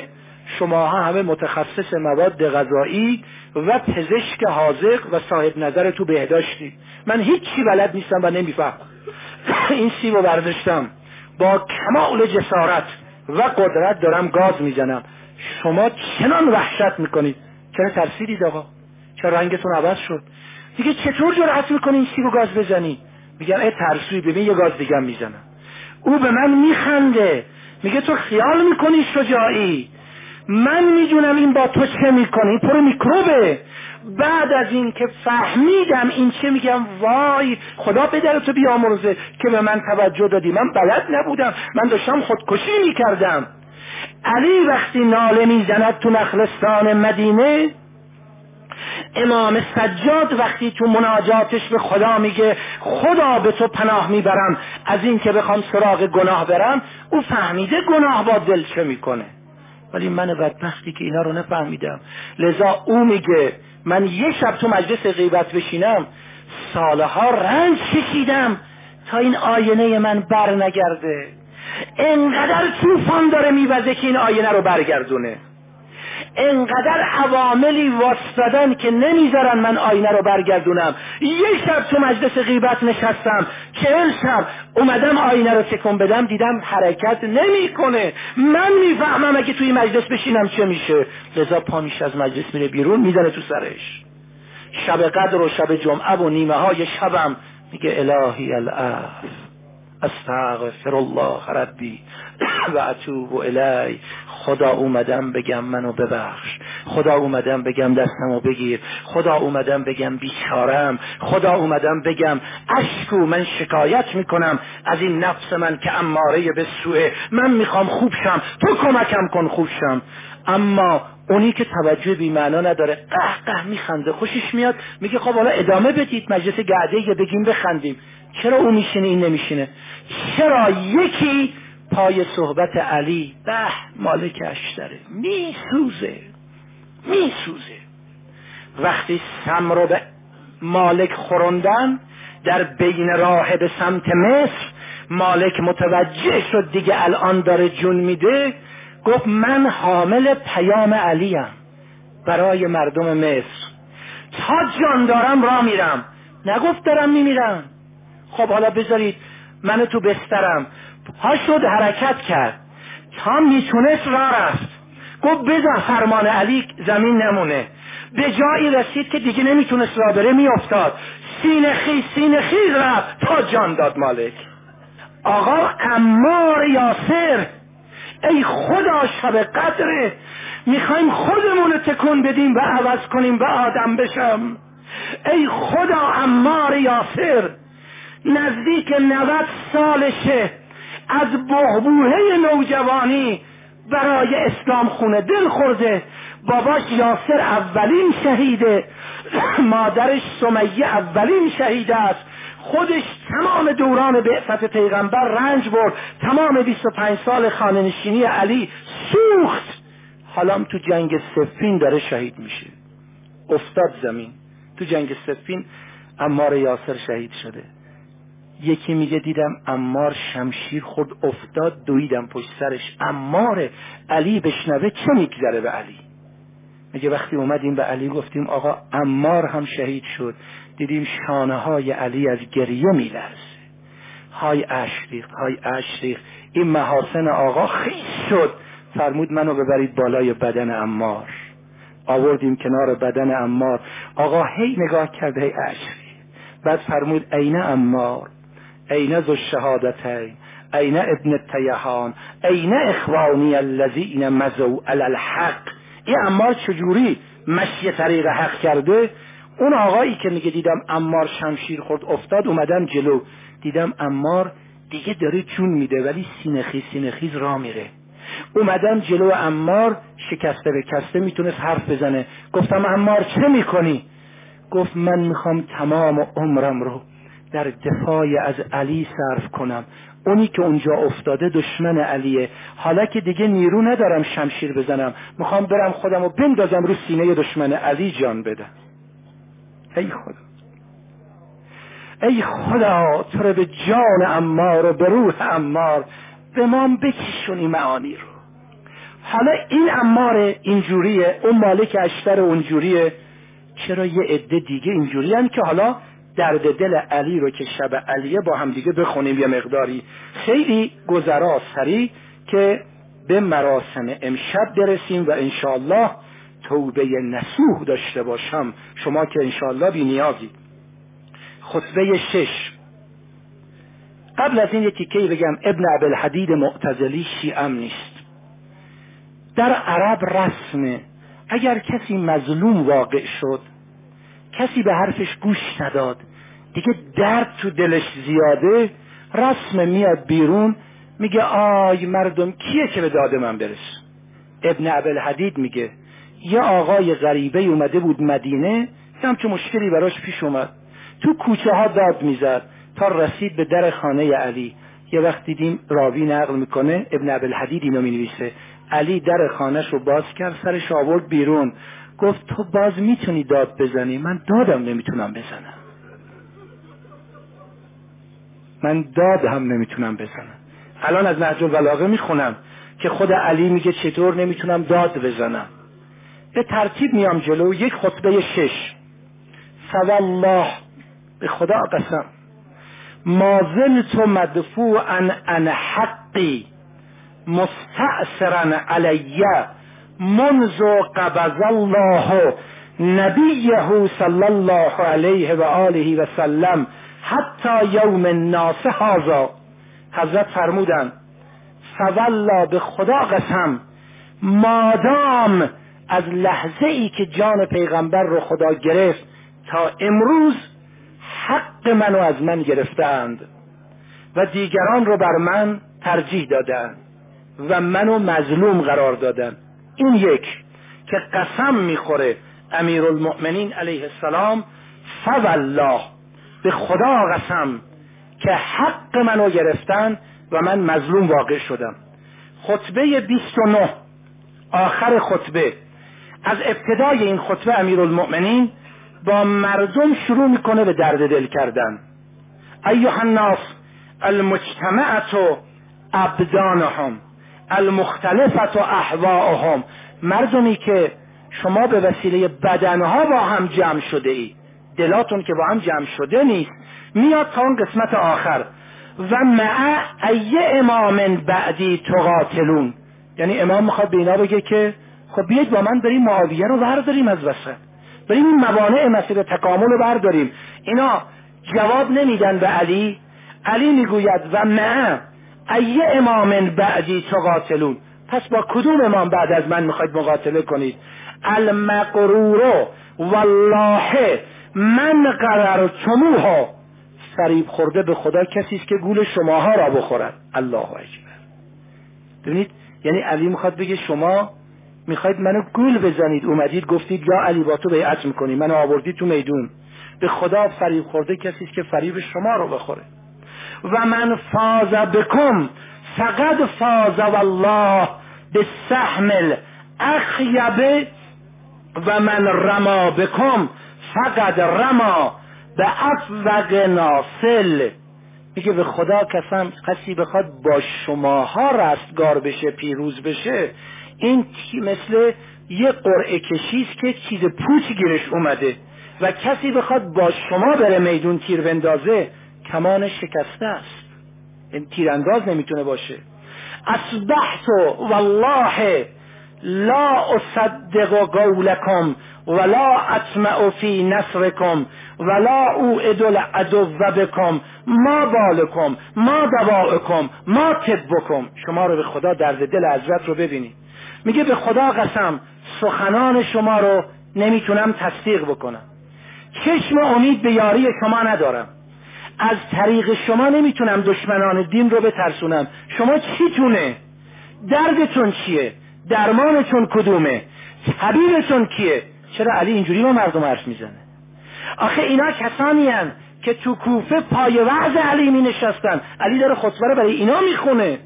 شما همه متخصص مواد غذایی و پزشک حاضق و صاحب نظر تو بهداشتی. من هیچی بلد نیستم و نمیفهم. این سیب رو برداشتم. با کمال جسارت. و قدرت دارم گاز می‌زنم. شما چنان وحشت می‌کنید. چرا ترسیدید آقا؟ چرا رنگتون عوض شد؟ دیگه چطور جرأت می‌کنی این سیب و گاز بزنی؟ میگن ای ترسوی ببین یه گاز دیگه می‌زنم. او به من میخنده. میگه تو خیال می‌کنی شجاعی. من می‌دونم این با تو چه می‌کنه. این پر میکروبه. بعد از این که فهمیدم این چه میگم وای خدا پدر تو بیامرزه که به من توجه دادی. من بلد نبودم. من داشتم خودکشی می‌کردم. علی وقتی ناله می‌زند تو نخلستان مدینه امام سجاد وقتی تو مناجاتش به خدا میگه خدا به تو پناه می‌برم از این که بخوام سراغ گناه برم او فهمیده گناه با دل چه می‌کنه. ولی من بدبختی که اینا رو نفهمیدم. لذا او میگه من یه شب تو مجلس غیبت بشینم سالها رنج کشیدم تا این آینه من بر نگرده انقدر طوفان داره میوزه که این آینه رو برگردونه. انقدر عواملی واسطدن که نمی‌ذارن من آینه رو برگردونم. یه شب تو مجلس غیبت نشستم چهل شب اومدم آینه رو تکون بدم دیدم حرکت نمی‌کنه. من می‌فهمم اگه توی مجلس بشینم چه میشه. لذا پا میشه از مجلس میره بیرون می‌زنه تو سرش. شب قدر و شب جمعه و نیمه های شبم میگه الهی الاف استغفر الله ربی و اتوب الی خدا اومدم بگم منو ببخش. خدا اومدم بگم دستمو بگیر. خدا اومدم بگم بیچارم. خدا اومدم بگم اشکو من شکایت می‌کنم از این نفس من که اماره به سوه من می‌خوام خوب شم. تو کمکم کن خوب شم. اما اونی که توجه بی معنا نداره قه قه میخنده. خوشش میاد میگه خب حالا ادامه بدید. مجلس گعده بگیم بخندیم. چرا او میشینه این نمیشینه؟ چرا یکی پای صحبت علی. به مالک اشتره میسوزه. میسوزه. وقتی سم رو به مالک خوروندن در بین راه به سمت مصر مالک متوجه شد دیگه الان داره جون میده گفت من حامل پیام علیم برای مردم مصر. تا جان دارم را میرم. نگفت دارم میمیرم. خب حالا بذارید من تو بسترم. ها شد حرکت کرد. تا می‌تونست را رفت. گفت بذار فرمان علی زمین نمونه. به جایی رسید که دیگه نمی‌تونست را بره میافتاد. سینه خیز سینه خیز رفت تا جان داد مالک. آقا امار یاسر ای خدا شب قدره می‌خوایم خودمون تکون بدیم و عوض کنیم و آدم بشم. ای خدا امار یاسر نزدیک نوت سالشه. از بهبوهه نوجوانی برای اسلام خونه دل خورده. باباش یاسر اولین شهیده. مادرش سمیه اولین شهیده است. خودش تمام دوران بعثت پیغمبر رنج برد. تمام 25 سال خاننشینی علی سوخت. حالا تو جنگ سفین داره شهید میشه. افتاد زمین. تو جنگ سفین امار یاسر شهید شده. یکی میگه دیدم امار شمشیر خود افتاد دویدم پشت سرش. امار علی بشنوه چه میگذره به علی؟ میگه وقتی اومدیم به علی گفتیم آقا امار هم شهید شد. دیدیم شانه های علی از گریه میلرزه. های اشریق های اشریق. این محاسن آقا خیس شد. فرمود منو ببرید بالای بدن امار آوردیم کنار بدن امار آقا هی نگاه کرده هی اشریق. بعد فرمود عین امار عین ذو الشهادتین عین ابن تیهان عین اخوانی الذین مزو علی الحق؟ این امار چجوری مشی طریق حق کرده؟ اون آقایی که میگه دیدم امار شمشیر خورد افتاد اومدم جلو. دیدم امار دیگه داره جون میده ولی سینخیز سینخیز را میره. اومدم جلو امار شکسته به کسته می‌تونست حرف بزنه. گفتم امار چه می‌کنی؟ گفت من می‌خوام تمام عمرم رو در دفاع از علی صرف کنم. اونی که اونجا افتاده دشمن علیه. حالا که دیگه نیرو ندارم شمشیر بزنم. می‌خوام برم خودم و بندازم رو سینه دشمن علی جان بدم. ای خدا. ای خدا تو رو به جان امار و به روح امار به ما بکشونی معانی رو. حالا این امار اینجوریه اون مالک اشتر اونجوریه. چرا یه عده دیگه اینجوری که حالا درد دل علی رو که شب علیه با هم دیگه بخونیم یه مقداری. خیلی گذرا سری که به مراسم امشب برسیم و انشاءالله توبه نسوح داشته باشم. شما که انشاءالله بی نیازید خطبه شش. قبل از این یه تیکه بگم ابن عبدالحدید معتزلی شیعم نیست. در عرب رسمه. اگر کسی مظلوم واقع شد کسی به حرفش گوش نداد. دیگه درد تو دلش زیاده. رسم میاد بیرون. میگه آی مردم کیه که به داد من برس ابن عبدالحدید میگه یه آقای غریبه اومده بود مدینه همچه مشکلی براش پیش اومد. تو کوچه ها داد می‌زد تا رسید به در خانه علی. یه وقت دیدیم راوی نقل می‌کنه ابن عبدالحدید اینو می‌نویسه. علی در خانهش رو باز کرد سرش آورد بیرون. گفت تو باز می‌تونی داد بزنی؟ من دادم نمی‌تونم بزنم. من داد هم نمی‌تونم بزنم. الان از نهج البلاغه می‌خونم که خود علی میگه چطور نمی‌تونم داد بزنم. به ترتیب میام جلو یک خطبه شش. فوالله به خدا قسم. ما زلت مدفوعا عن حقی مستأثرا علی منذ قبض الله نبیه صلی الله علیه و آله و سلم حتی یوم الناس هذا. حضرت فرمودن فوالله به خدا قسم مادام از لحظه ای که جان پیغمبر رو خدا گرفت تا امروز حق منو از من گرفتند و دیگران رو بر من ترجیح دادند و منو مظلوم قرار دادن این یک که قسم می‌خوره امیر المؤمنین علیه السلام فوالله به خدا قسم که حق منو گرفتن و من مظلوم واقع شدم. خطبه 29 آخر خطبه. از ابتدای این خطبه امیر المؤمنین با مردم شروع می‌کنه به درد دل کردن. ایوه الناس المجتمعت ابدانهم. المختلفت و احواهم مردمی که شما به وسیله بدنها با هم جمع شده ای. دلاتون که با هم جمع شده نیست. میاد تا اون قسمت آخر. و مع ای امام بعدی تقاتلون. یعنی امام می‌خواد به اینا بگه که خب بیاید با من بریم معاویه رو برداریم از وسط بریم این موانع مسیر تکامل رو برداریم. اینا جواب نمیدن به علی. علی می‌گوید و مع ای امام بعدی تقاتلون. پس با کدوم امام بعد از من می‌خواید مقاتله کنید؟ المقرورو والله من قرر چموها فریب خورده به خدا کسی است که گول شماها را بخورد. الله اکبر. ببینید یعنی علی می‌خواد بگه شما می‌خواید منو گول بزنید. اومدید گفتید یا علی با تو بیعت می‌کنی منو آوردید تو میدون. به خدا فریب خورده کسی است که فریب شما رو بخوره. و من فاز بکم فقط فاز والله به سحمل اخیبه و من رما بکم فقط رما به افوق ناسل میگه به خدا کسم کسی بخواد با شماها رستگار بشه پیروز بشه این مثل یه قرعه کشیست که چیز پوچ گیرش اومده و کسی بخواد با شما بره میدون تیر بندازه. کمان شکسته است. این تیرانداز نمی‌تونه باشه. اصبحت والله لا اصدق قولکم ولا اطمع فی نصرکم ولا اوعد العدو بکم. ما بالکم ما دواعکم ما طبکم. شما رو به خدا درد دل حضرت رو ببینید میگه به خدا قسم سخنان شما رو نمی‌تونم تصدیق بکنم. چشم امید به یاری شما ندارم. از طریق شما نمی‌تونم دشمنان دین رو بترسونم. شما چیتونه دردتون چیه؟ درمانتون کدومه؟ طبیبتون کیه؟ چرا علی اینجوری با مردم حرف می‌زنه؟ آخه اینا کسانی هن که تو کوفه پای وعظ علی می نشستن علی داره خطبه برای اینا می‌خونه.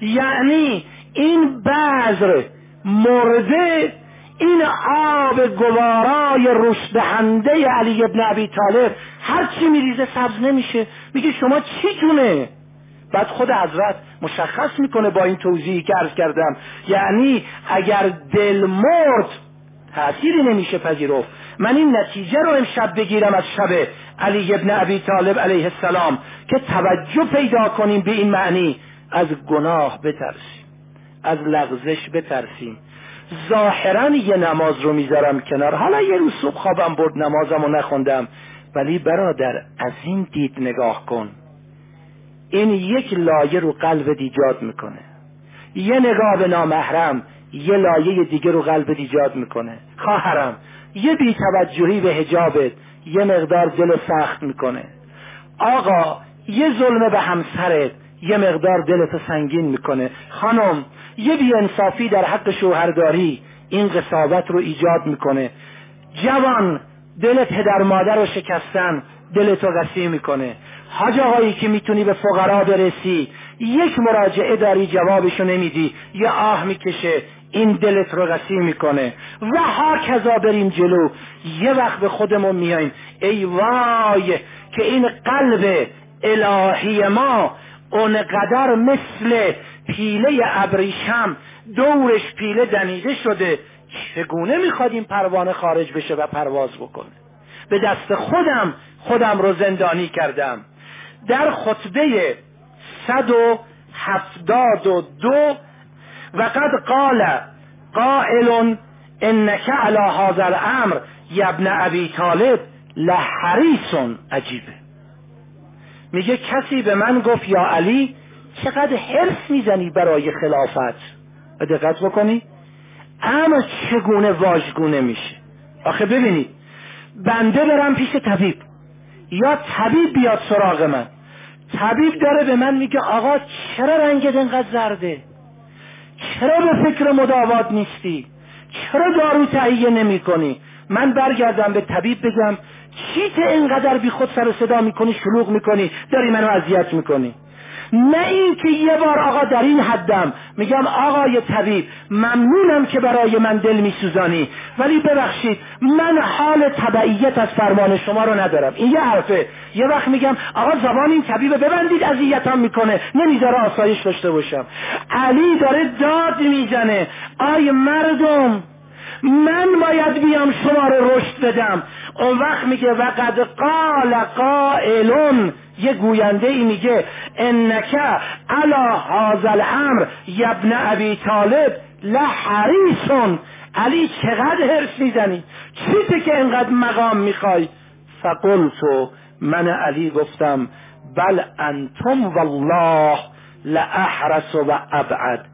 یعنی این بذر مرده این آب گوارای رشدهنده علی ابن ابی طالب هر چی میریزه سبز نمیشه. میگه شما چی تونه بعد خود حضرت مشخص می‌کنه با این توضیحی که عرض کردم. یعنی اگر دل مرد تأثیری نمیشه پذیرفت من این نتیجه رو امشب بگیرم از شب علی ابن ابی طالب علیه السلام که توجه پیدا کنیم به این معنی. از گناه بترسیم. از لغزش بترسیم. ظاهرا یه نماز رو می‌ذارم کنار. حالا یه روز صبح خوابم برد نمازم رو نخوندم. ولی برادر از این دید نگاه کن. این یک لایه رو قلب ایجاد می‌کنه. یه نگاه به نامحرم یه لایه دیگه رو قلب ایجاد می‌کنه. خواهرم یه بیتوجهی به هجابت یه مقدار دل سخت می‌کنه. آقا یه ظلم به همسرت یه مقدار دلت سنگین می‌کنه. خانم یه بیانصافی در حق شوهرداری این قصابت رو ایجاد می‌کنه. جوان دل پدر مادر رو شکستن دلتو قسی می‌کنه. حاج آقایی که می‌تونی به فقرا برسی یک مراجعه داری جوابشو نمیدی یه آه می‌کشه این دلت رو قسی می‌کنه. و ها کذا بریم جلو یه وقت به خودمون میاییم ای وای که این قلب الهی ما اونقدر مثل پیله ابریشم دورش پیله دنیده شده. چگونه می‌خواد این پروانه خارج بشه و پرواز بکنه؟ به دست خودم خودم رو زندانی کردم. در خطبه صد و هفتاد و دو و قد قال قائل انک علی هذا الامر یبن ابی طالب لحریسون عجیبه. میگه کسی به من گفت یا علی چقدر حرس می‌زنی برای خلافت. و دقت بکنی اما چگونه واژگونه میشه؟ آخه ببینید بنده برم پیش طبیب. یا طبیب بیاد سراغ من. طبیب داره به من میگه آقا چرا رنگت انقدر زرده؟ چرا به فکر مداوات نیستی؟ چرا دارو تهیه نمی کنی من برگردم به طبیب بگم چیت اینقدر بی خود سر صدا می‌کنی شلوغ می‌کنی؟ داری منو اذیت می‌کنی؟ نه این که یه بار آقا در این حدم میگم آقای طبیب ممنونم که برای من دل میسوزانی. ولی ببخشید من حال تبعیت از فرمان شما رو ندارم. این یه حرفه. یه وقت میگم آقا زبان این طبیب ببندید اذیتم می‌کنه. نمی‌ذاره آسایش داشته باشم. علی داره داد می‌زنه. آی مردم من باید بیام شما رو رشد بدم. اون وقت میگه وقد قال قائلون. یه گوینده ای میگه انک علا هذا الامر یبن ابی طالب لحریسون علی چقدر حرس می‌زنی؟ چیزی که انقدر مقام می‌خوای؟ فقلتو من علی گفتم بل انتم والله لاحرس و ابعد.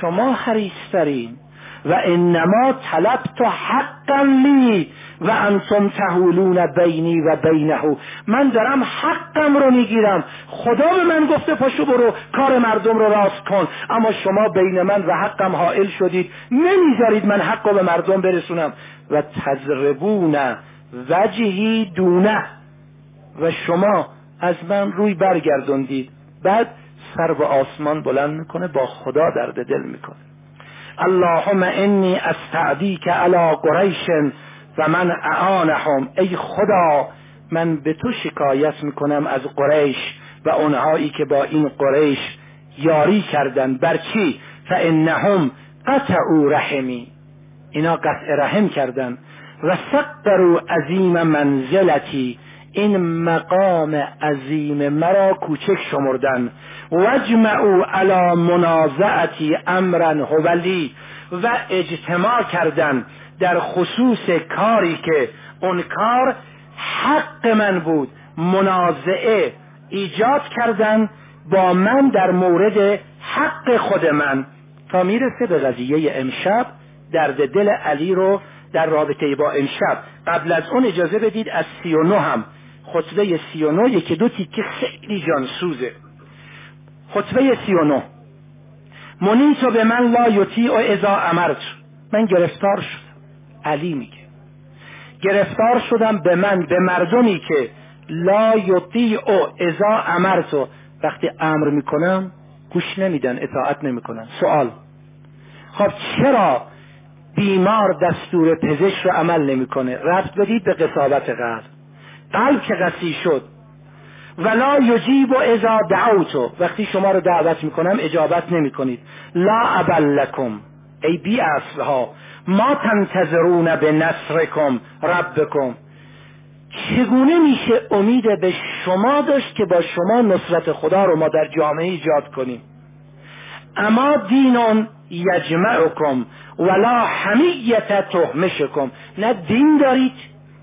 شما حریسترین و انما طلبت حقا لی. و انتم تهولون بینی و بینه. من دارم حقم رو می‌گیرم. خدا به من گفته پاشو برو کار مردم رو راست کن. اما شما بین من و حقم حائل شدید. نمی‌ذارید من حق رو به مردم برسونم. و تزربون وجهی دونه. و شما از من روی برگردوندید. بعد سر به آسمان بلند می‌کنه با خدا درد دل می‌کنه. اللهم انی استعدیک علی قریش و من اعانهم. ای خدا من به تو شکایت می‌کنم از قریش و اونهایی که با این قریش یاری کردن. بر چی؟ فانهم قطعوا رحمی. اینا قطع رحم کردن. و سقروا عظیم منزلتی. این مقام عظیم مرا کوچک شمردن. وجمعوا علی منازعتی امرا هولی. و اجتماع کردن. در خصوص کاری که اون کار حق من بود منازعه ایجاد کردن با من در مورد حق خود من. تا می‌رسه به قضیه امشب درد دل علی رو در رابطه با امشب. قبل از اون اجازه بدید از سی و نو هم. خطبه سی و نو یکی دو تیکه خیلی جانسوزه خطبه سی و نو منیتو به من لا یطیع و ازا امرت. من گرفتار شدم. علی میگه. گرفتار شدم به من به مردمی که لا یطیع و ازا امرتو. وقتی امر می‌کنم گوش نمیدن اطاعت نمی‌کنن. سوال. خب چرا بیمار دستور پزشک رو عمل نمی‌کنه؟ رفت بدید به قصابت قلب قلب که قصی شد. ولا یجیب و ازا دعوتو. وقتی شما رو دعوت می‌کنم اجابت نمی‌کنید. لا ابل لکم ای بی اصلها. ما تنتظرون به نصرکم ربکم. چگونه میشه امید به شما داشت که با شما نصرت خدا رو ما در جامعه ایجاد کنیم؟ اما دینون یجمعکم ولا حمیت تهمشکم. نه دین دارید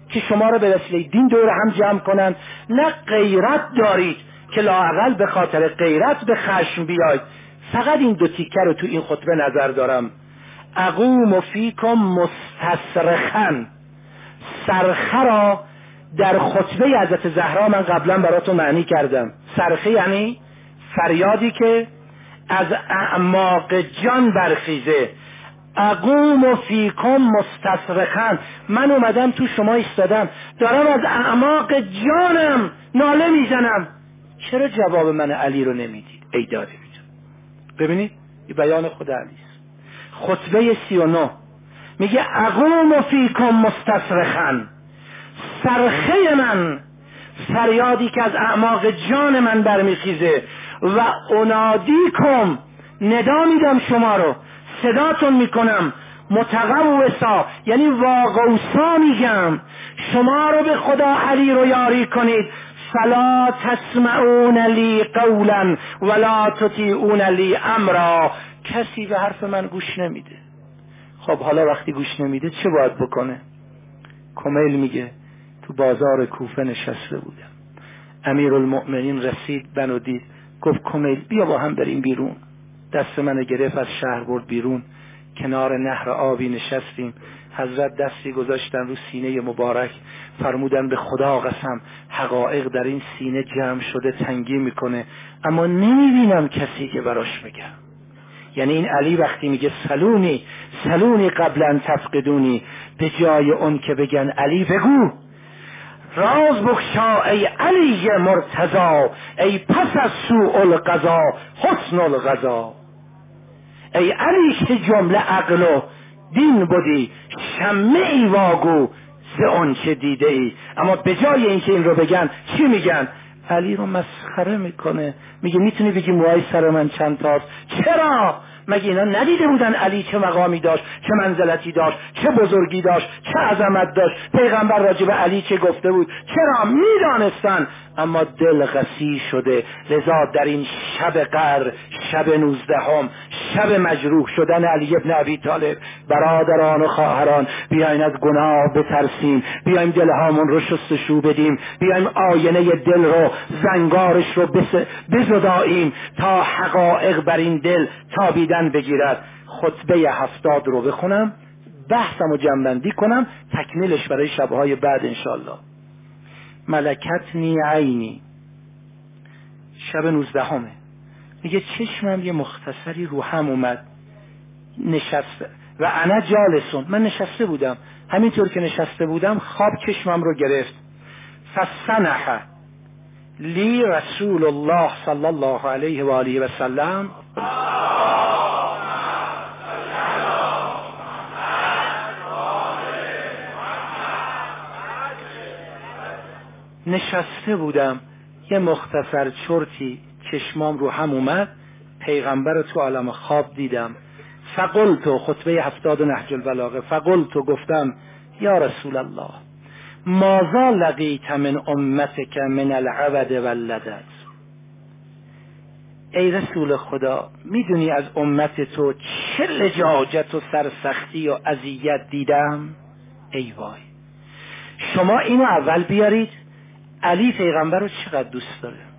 که شما رو به وسیله دین دور هم جمع کنن نه غیرت دارید که لاقل به خاطر غیرت به خشم بیاید. فقط این دو تیکه رو تو این خطبه نظر دارم. اقوم فیکم مستصرخن. سرخه را در خطبه حضرت زهرا من قبلا براتون معنی کردم. سرخه یعنی فریادی که از اعماق جان برخیزه. اقوم فیکم مستصرخن. من اومدم تو شما ایستادم. دارم از اعماق جانم ناله می‌زنم. چرا جواب من علی رو نمی‌دید؟ ای داده ببینید این بیان خود علی خطبه سی و نو میگه اقوم فیکم مستصرخن. سرخه من فریادی که از اعماق جان من برمیخیزه. و کم ندا میدم شما رو. صداتون می‌کنم. متقوسا یعنی واقوسا میگم. شما رو به خدا علی رو یاری کنید. فلا تسمعون لی قولا ولا تطیعون لی امرا. کسی به حرف من گوش نمیده. خب حالا وقتی گوش نمیده چه باید بکنه؟ کمیل میگه تو بازار کوفه نشسته بودم. امیر المؤمنین رسید بنو دید. گفت کمیل بیا با هم بریم بیرون. دست من گرفت از شهر برد بیرون. کنار نهر آبی نشستیم. حضرت دستی گذاشتن رو سینه مبارک. فرمودن به خدا قسم حقایق در این سینه جمع شده تنگی می‌کنه. اما نمی‌بینم کسی که براش بگم. یعنی این علی وقتی میگه سلونی سلونی قبلا تفقدونی به جای اون که بگن علی بگو. راز بخشا ای علی مرتضا ای پس از سوء القضا حسن القضا. ای علی که جمله عقل و دین بودی شمه ای واگو ز چه دیده ای اما به جای اینکه این رو بگن چی میگن؟ علی رو مسخره می‌کنه. میگه می‌تونی بگی موهای سر من چند تاست؟ چرا؟ مگه اینا ندیده بودن علی چه مقامی داشت چه منزلتی داشت چه بزرگی داشت چه عظمت داشت؟ پیغمبر راجب علی چه گفته بود؟ چرا؟ می‌دانستن. اما دل غسی شده. لذا در این شب قر شب نوزدهم شب مجروح شدن علی ابن ابی طالب. برادران و خواهران بیاین از گناه بترسیم. بیایم دلهامون رو شستشو بدیم. بیایم آینه دل رو زنگارش رو بزداییم تا حقایق بر این دل تابیدن بگیرد. خطبه هفتاد رو بخونم. بحثم و جنبندی کنم. تکمیلش برای شبهای بعد انشالله ملکتنی عینی. شب نوزدهمه. میگه چشمم یه مختصری رو هم اومد. نشسته. و انا جالسون. من نشسته بودم. همینطور که نشسته بودم خواب چشمم رو گرفت. فسنح لی رسول الله صلی الله علیه و آله و سلم. نشسته بودم. یه مختصر چرتی چشمام رو هم اومد پیغمبر تو عالم خواب دیدم. فقلتو خطبه هفتاد و نهج البلاغه فقلتو گفتم یا رسول الله مازا لقیت من امتک من العبد واللدت ای رسول خدا می‌دونی از امت تو چه لجاجت و سرسختی و اذیت دیدم؟ ای وای. شما اینو اول بیارید علی پیغمبر رو چقدر دوست داره؟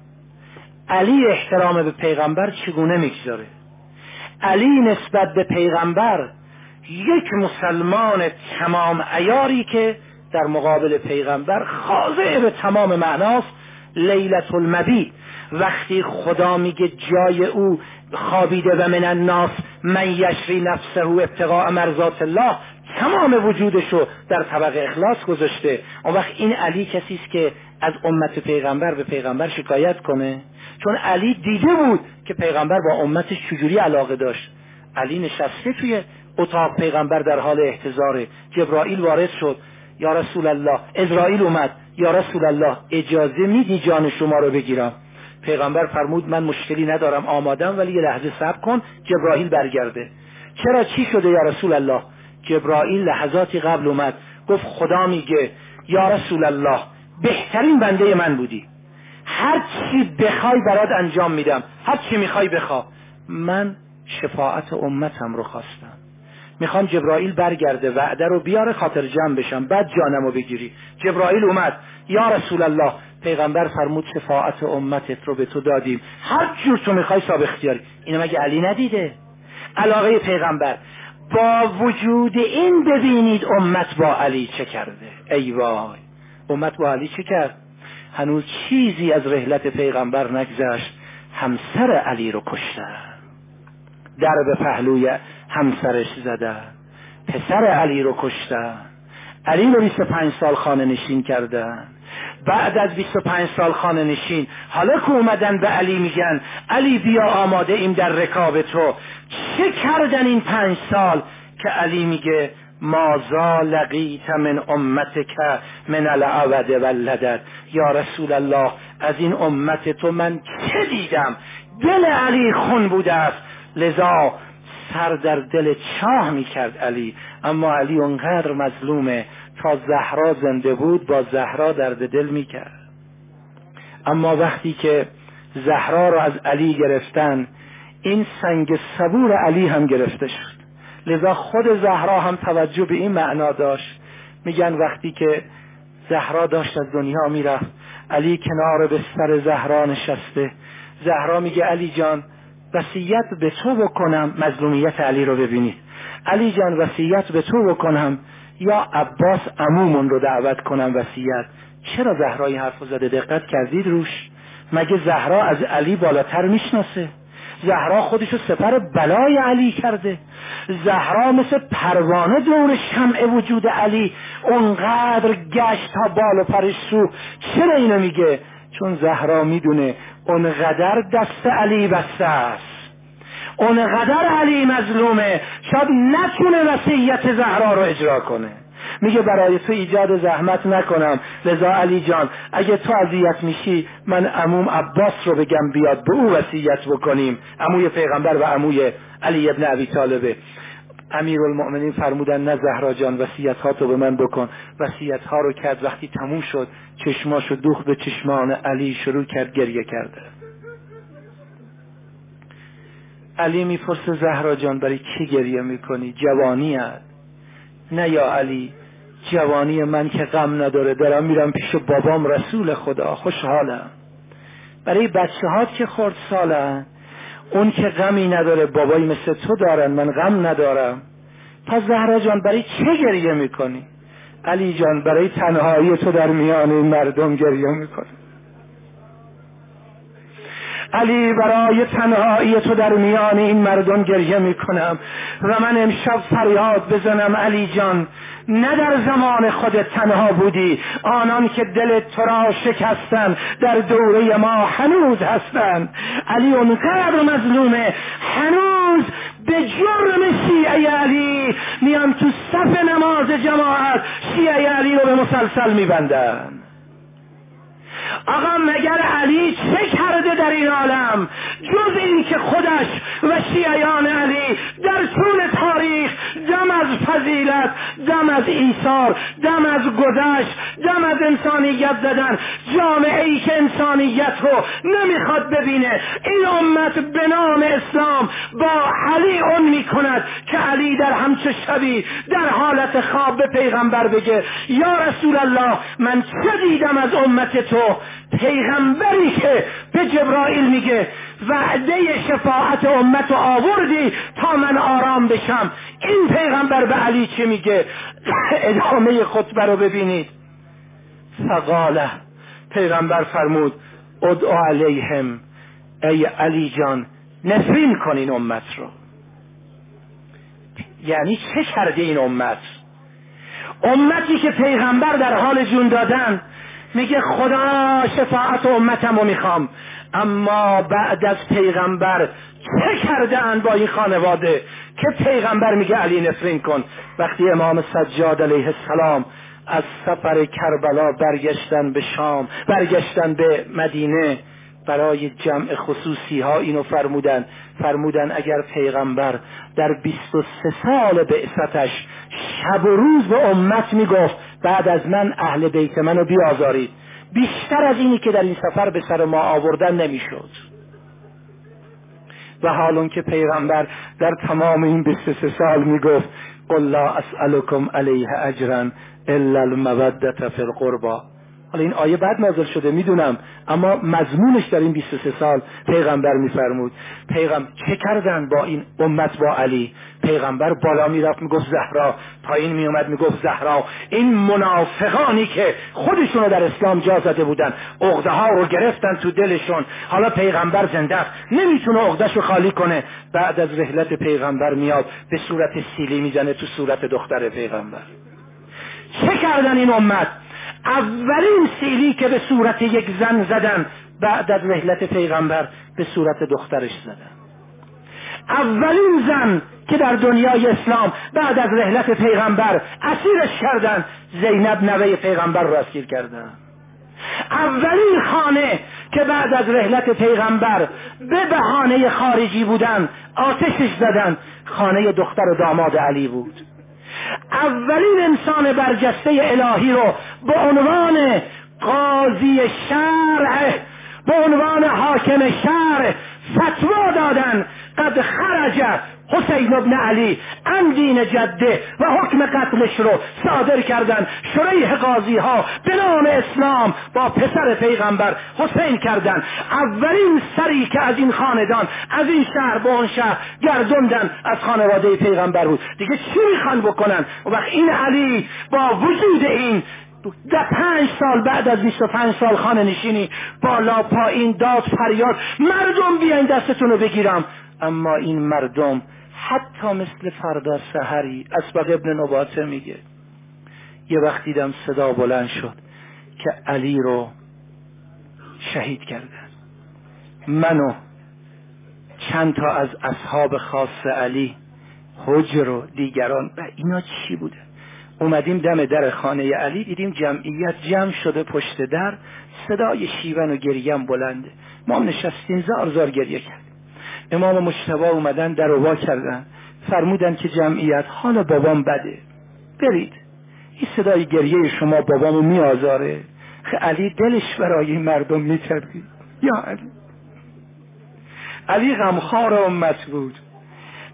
علی احترام به پیغمبر چگونه می‌گذاره؟ علی نسبت به پیغمبر یک مسلمان تمام ایاری که در مقابل پیغمبر خاضع به تمام معناست لیلت المبید. وقتی خدا میگه جای او خوابیده و من الناس من یشری نفسه ابتقاء مرزات الله تمام وجودشو در طبق اخلاص گذاشته. اون وقت این علی کسی است که از امت پیغمبر به پیغمبر شکایت کنه؟ چون علی دیده بود که پیغمبر با امتش چجوری علاقه داشت. علی نشسته توی اتاق پیغمبر در حال احتضاره. جبرائیل وارد شد. یا رسول الله اسرائیل اومد. یا رسول الله اجازه میدی جان شما رو بگیرم؟ پیغمبر فرمود من مشکلی ندارم آمادم ولی یه لحظه صبر کن جبرائیل برگرده. چرا چی شده یا رسول الله؟ جبرائیل لحظاتی قبل اومد. گفت خدا میگه یا رسول الله بهترین بنده من بودی. هر چی بخوای برات انجام میدم. هر چی می‌خوای بخوا. من شفاعت امتم رو خواستم. می‌خوام جبرائیل برگرده وعده رو بیاره خاطر جمع بشم. بعد جانمو بگیری. جبرائیل اومد. یا رسول الله پیغمبر فرمود شفاعت امتت رو به تو دادیم. هر جور تو می‌خوای صاحب اختیاری. اینو مگه علی ندیده؟ علاقه پیغمبر. با وجود این ببینید امت با علی چه کرده. ای وای. امت با علی چه کرد؟ هنوز چیزی از رحلت پیغمبر نگذشت همسر علی رو کشتن. در به پهلوی همسرش زدن. پسر علی رو کشتن. علی رو 25 سال خانه نشین کردن. بعد از 25 سال خانه نشین حالا که اومدن به علی میگن علی بیا آماده ایم در رکاب تو. چه کردن این پنج سال؟ که علی میگه مازا لقیت من امتک من العود ولدت یا رسول الله از این امت تو من چه دیدم؟ دل علی خون بوده است. لذا سر در دل چاه می‌کرد علی. اما علی اونقدر مظلومه. تا زهرا زنده بود با زهرا درد دل می‌کرد. اما وقتی که زهرا رو از علی گرفتن این سنگ صبور علی هم گرفته شد. لذا خود زهرا هم توجه به این معنا داشت. میگن وقتی که زهرا داشت از دنیا می‌رفت علی کنار به سر زهرا نشسته. زهرا میگه علی جان وصیت به تو بکنم مظلومیت علی رو ببینید علی جان وصیت به تو بکنم یا عباس عمومون رو دعوت کنم وصیت. چرا زهرا این حرف زده؟ دقت کردید روش. مگه زهرا از علی بالاتر می‌شناسه؟ زهرا خودشو سپر بلای علی کرده. زهرا مثل پروانه دور شمع وجود علی. اونقدر گشت تا بال و پرش سو. چرا اینو میگه؟ چون زهرا می‌دونه اونقدر دست علی بسته است. اونقدر علی مظلومه. شاید نتونه وسیعت زهرا رو اجرا کنه. میگه برای تو ایجاد زحمت نکنم. لذا علی جان اگه تو اذیت میشی من عموم عباس رو بگم بیاد به او وصیت بکنیم. عموی پیغمبر و عموی علی ابن ابی طالبه. امیر المؤمنین فرمودن نه زهرا جان وسیعت ها تو به من بکن. وسیعت ها رو کرد وقتی تموم شد. چشماشو دوخ به چشمان علی شروع کرد گریه کرده. علی می‌پرسه زهرا جان برای کی گریه می‌کنی؟ جوانی هست. نه یا علی جوانی من که غم نداره دارم میرم پیش بابام رسول خدا خوشحالم. برای بچه هات که خورد سالن اون که غمی نداره بابایی مثل تو دارن من غم ندارم. پس زهرا جان برای چه گریه می‌کنی؟ علی جان برای تنهایی تو در میان این مردم گریه می‌کنی. علی برای تنهایی تو در میان این مردم گریه می‌کنم. و من امشب فریاد بزنم علی جان. نه در زمان خودت تنها بودی آنان که دل تو را شکستن در دوره ما هنوز هستند علی اونقدر مظلومه هنوز به جرم شیعه علی میان تو صف نماز جماعت شیعه علی رو به مسلسل میبندن. آقا مگر علی چه کرده در این عالم؟ جز این که خودش و شیعیان علی در طول تاریخ دم از فضیلت دم از ایثار دم از گذشت دم از انسانیت زدن. جامعه ای که انسانیت رو نمی‌خواد ببینه. این امت به نام اسلام با علی اون می‌کند که علی در همچه شبی در حالت خواب به پیغمبر بگه یا رسول الله من چه دیدم از امت تو؟ پیغمبری که به جبرائیل میگه وعده شفاعت امت رو آوردی تا من آرام بشم. این پیغمبر به علی چه میگه؟ ادامه خطبه رو ببینید. فقاله پیغمبر فرمود ادعا علیهم. ای علی جان نفرین کن این امت رو. یعنی چه کرده این امت؟ امتی که پیغمبر در حال جون دادن میگه خدا شفاعت امتم رو می‌خوام. اما بعد از پیغمبر چه کرده با این خانواده؟ که پیغمبر میگه علی نفرین کن. وقتی امام سجاد علیه السلام از سفر کربلا برگشتن به شام برگشتن به مدینه برای جمع خصوصی ها اینو فرمودن. فرمودن اگر پیغمبر در 23 سال بعثتش شب و روز به امت می‌گفت بعد از من اهل بیت منو بیازارید. بیشتر از اینی که در این سفر به سر ما آوردن نمی‌شد. و حال که پیغمبر در تمام این 23 سال می‌گفت قل لا اسألكم علیه اجرا الا المودت فی القربا حالا این آیه بعد نازل شده می‌دونم. اما مضمونش در این 23 سال پیغمبر میفرمود پیغمبر چه کردن با این امت با علی؟ پیغمبر بالا می‌رفت می‌گفت زهرا. پایین میومد می‌گفت زهرا. این منافقانی که خودشونو در اسلام جا زده بودن عقده ها رو گرفتن تو دلشون. حالا پیغمبر زنده است. نمی‌تونه عقدهشو خالی کنه. بعد از رحلت پیغمبر میاد به صورت سیلی می‌زنه تو صورت دختر پیغمبر. چه کردن این امت؟ اولین سیلی که به صورت یک زن زدن بعد از رحلت پیغمبر به صورت دخترش زدن. اولین زن که در دنیای اسلام بعد از رحلت پیغمبر اسیرش کردن زینب نوه پیغمبر رو اسیر کردن. اولین خانه که بعد از رحلت پیغمبر به بهانه خارجی بودن آتشش زدن خانه دختر و داماد علی بود. اولین انسان برجسته الهی رو به عنوان قاضی شرع به عنوان حاکم شرع فتوا دادن. قد خرج حسین ابن علی ان دین جده و حکم قتلش رو صادر کردن. شریح قاضی ها به نام اسلام با پسر پیغمبر حسین کردن. اولین سری که از این خاندان از این شهر به اون شهر گردوندن از خانواده پیغمبر بود. دیگه چی می‌خوان بکنن؟ و وقت این علی با وجود این در پنج سال بعد از 25 سال خانه نشینی بالا پایین داد فریاد مردم بیاین دستتون رو بگیرم. اما این مردم حتی مثل فردا سحری اسبق ابن نباته میگه. یه وقت دیدم صدا بلند شد که علی رو شهید کردن. منو چند تا از اصحاب خاص علی حجر و دیگران و اینا چی بوده؟ اومدیم دم در خانه علی دیدیم جمعیت جمع شده پشت در صدای شیون و گریم بلنده. ما نشستیم زار زار گریه کرد. امام مشتبا اومدن در وا کردن. فرمودن که جمعیت حال بابام بده. برید. این صدای گریه شما بابامو میآزاره. علی دلش برای این مردم میتربید یا علی. علی غمخوار امت بود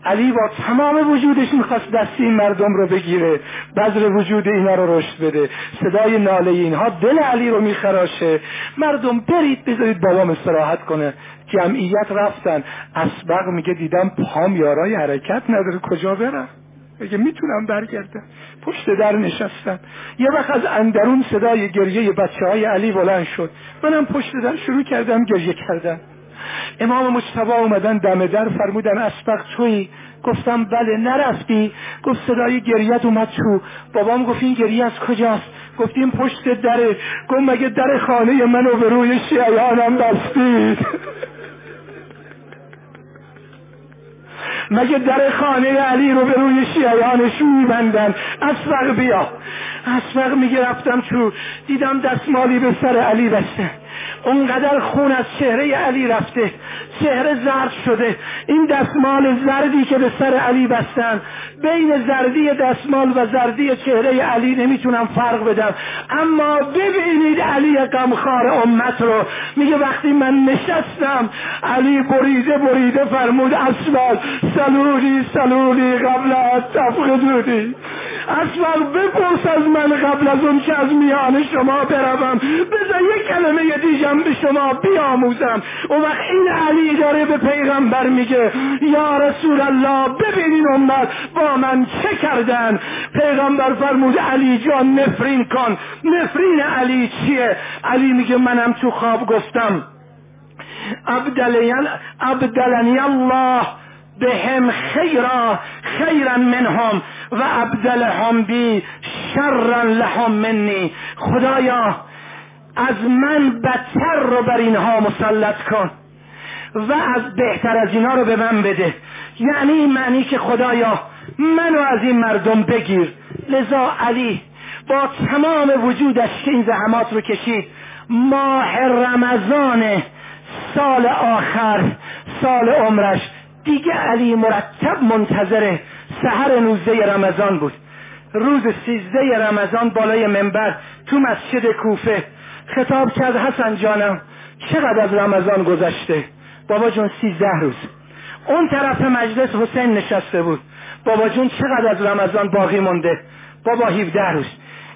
علی با تمام وجودش می‌خواست دستی این مردم رو بگیره. بذر وجود اینا رو رشد بده. صدای ناله اینها دل علی رو میخراشه مردم برید بذارید بابام استراحت کنه. جمعیت رفتن. اسبق میگه دیدم پام یارای حرکت نداره. کجا برم؟ میگه می‌تونم برگردم. پشت در نشستم. یه وقت از اندرون صدای گریه بچه های علی بلند شد. منم پشت در شروع کردم گریه کردم امام مجتبا اومدن دم در فرمودن اسبق توی گفتم بله نرفتی؟ گفت صدای گریت اومد تو. بابام گفت این گریه از کجاست؟ گفتیم پشت دره. گفت مگه در خانه منو به روی شیعانم بستید؟ مگه در خانه علی رو به روی شیعانش میبندن اسفق بیا. اسفق میگه رفتم تو دیدم دستمالی به سر علی بسته. اونقدر خون از چهره علی رفته. چهره زرد شده. این دستمال زردی که به سر علی بستن بین زردی دستمال و زردی چهره علی نمی‌تونم فرق بدم. اما ببینید علی غمخوار امت رو. میگه وقتی من نشستم علی بریده بریده فرمود اسفل سلولی سلولی قبل از تفقدونی. اصلا بپرس از من قبل از اون که از میان شما بروم. بذار یک کلمه دیگم به شما بیاموزم. و وقت این علی داره به پیغمبر میگه یا رسول الله ببینین امت با من چه کردن؟ پیغمبر فرمود علی جان نفرین کن. نفرین علی چیه؟ علی میگه منم تو خواب گفتم. ابدلنی الله بهم خیرا خیرا منهم و ابدلهم بی شرا لهم منی. خدایا از من بدتر رو بر اینها مسلط کن. و از بهتر از اینا رو به من بده. یعنی این معنی که خدایا منو از این مردم بگیر. لذا علی با تمام وجودش که این زحمات رو کشید ماه رمضان سال آخر سال عمرش دیگه علی مرتب منتظر سهر نوزده رمضان بود. روز سیزده رمضان بالای منبر تو مسجد کوفه. خطاب کرد حسن جانم چقدر از رمضان گذشته؟ بابا جون سیزده روز. اون طرف مجلس حسین نشسته بود. بابا جون چقدر از رمضان باقی مونده؟ بابا 17 روز.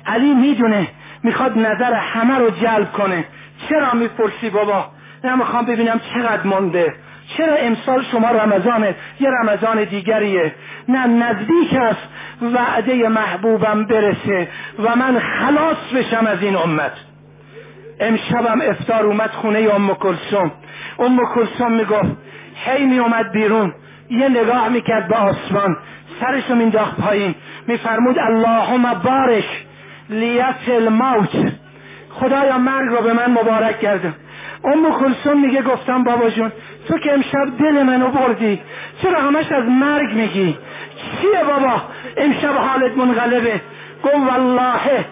علی می‌دونه می‌خواد نظر همه رو جلب کنه. چرا می‌پرسی بابا؟ نه می‌خوام ببینم چقدر مونده. چرا امسال شما رمضانه یه رمضان دیگریه؟ نه نزدیک است وعده محبوبم برسه و من خلاص بشم از این امت. امشبم افتار اومد خونه ام کلسوم ام کلسوم می‌گفت هی می اومد بیرون. یه نگاه می‌کرد به آسمان سرشو مینداخت پایین. میفرمود اللهم بارش لیت الموت. خدایا مرگ رو به من مبارک کردم ام کلسوم میگه گفتم بابا جون تو که امشب دل منو بردی چرا همش از مرگ میگی؟ چیه بابا؟ امشب حالت منقلبه. گم والله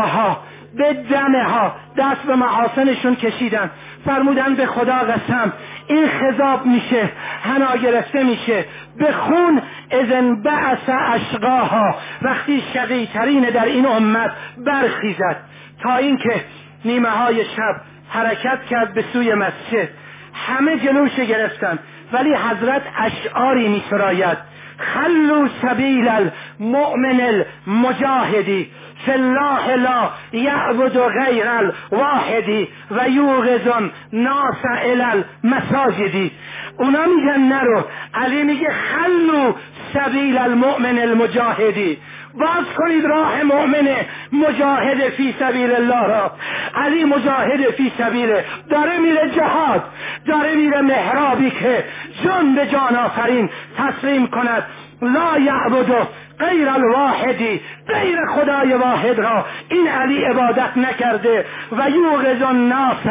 ها به دمه ها دست به محاسنشون کشیدن. فرمودن به خدا قسم این خذاب میشه هنا گرفته میشه به خون ازن بعث اشقاها. وقتی شقی ترین در این امت برخیزد تا اینکه نیمه های شب حرکت کرد به سوی مسجد. همه جلوش گرفتن ولی حضرت اشعاری می سراید خلو سبیل المؤمن المجاهدی. فالله لا یعبد غیر الواحدی و یوغزون ناس الى المساجدی اونا میگن نرو. علی میگه خلو سبیل المؤمن المجاهدی. باز کنید راه مؤمن مجاهد فی سبیل الله را. علی مجاهد فی سبیل. داره میره جهاد. داره میره محرابی که جان به جان آفرین تسلیم کند. لا یعبد غیر الواحدی غیر خدای واحد را. این علی عبادت نکرده و یوغز الناس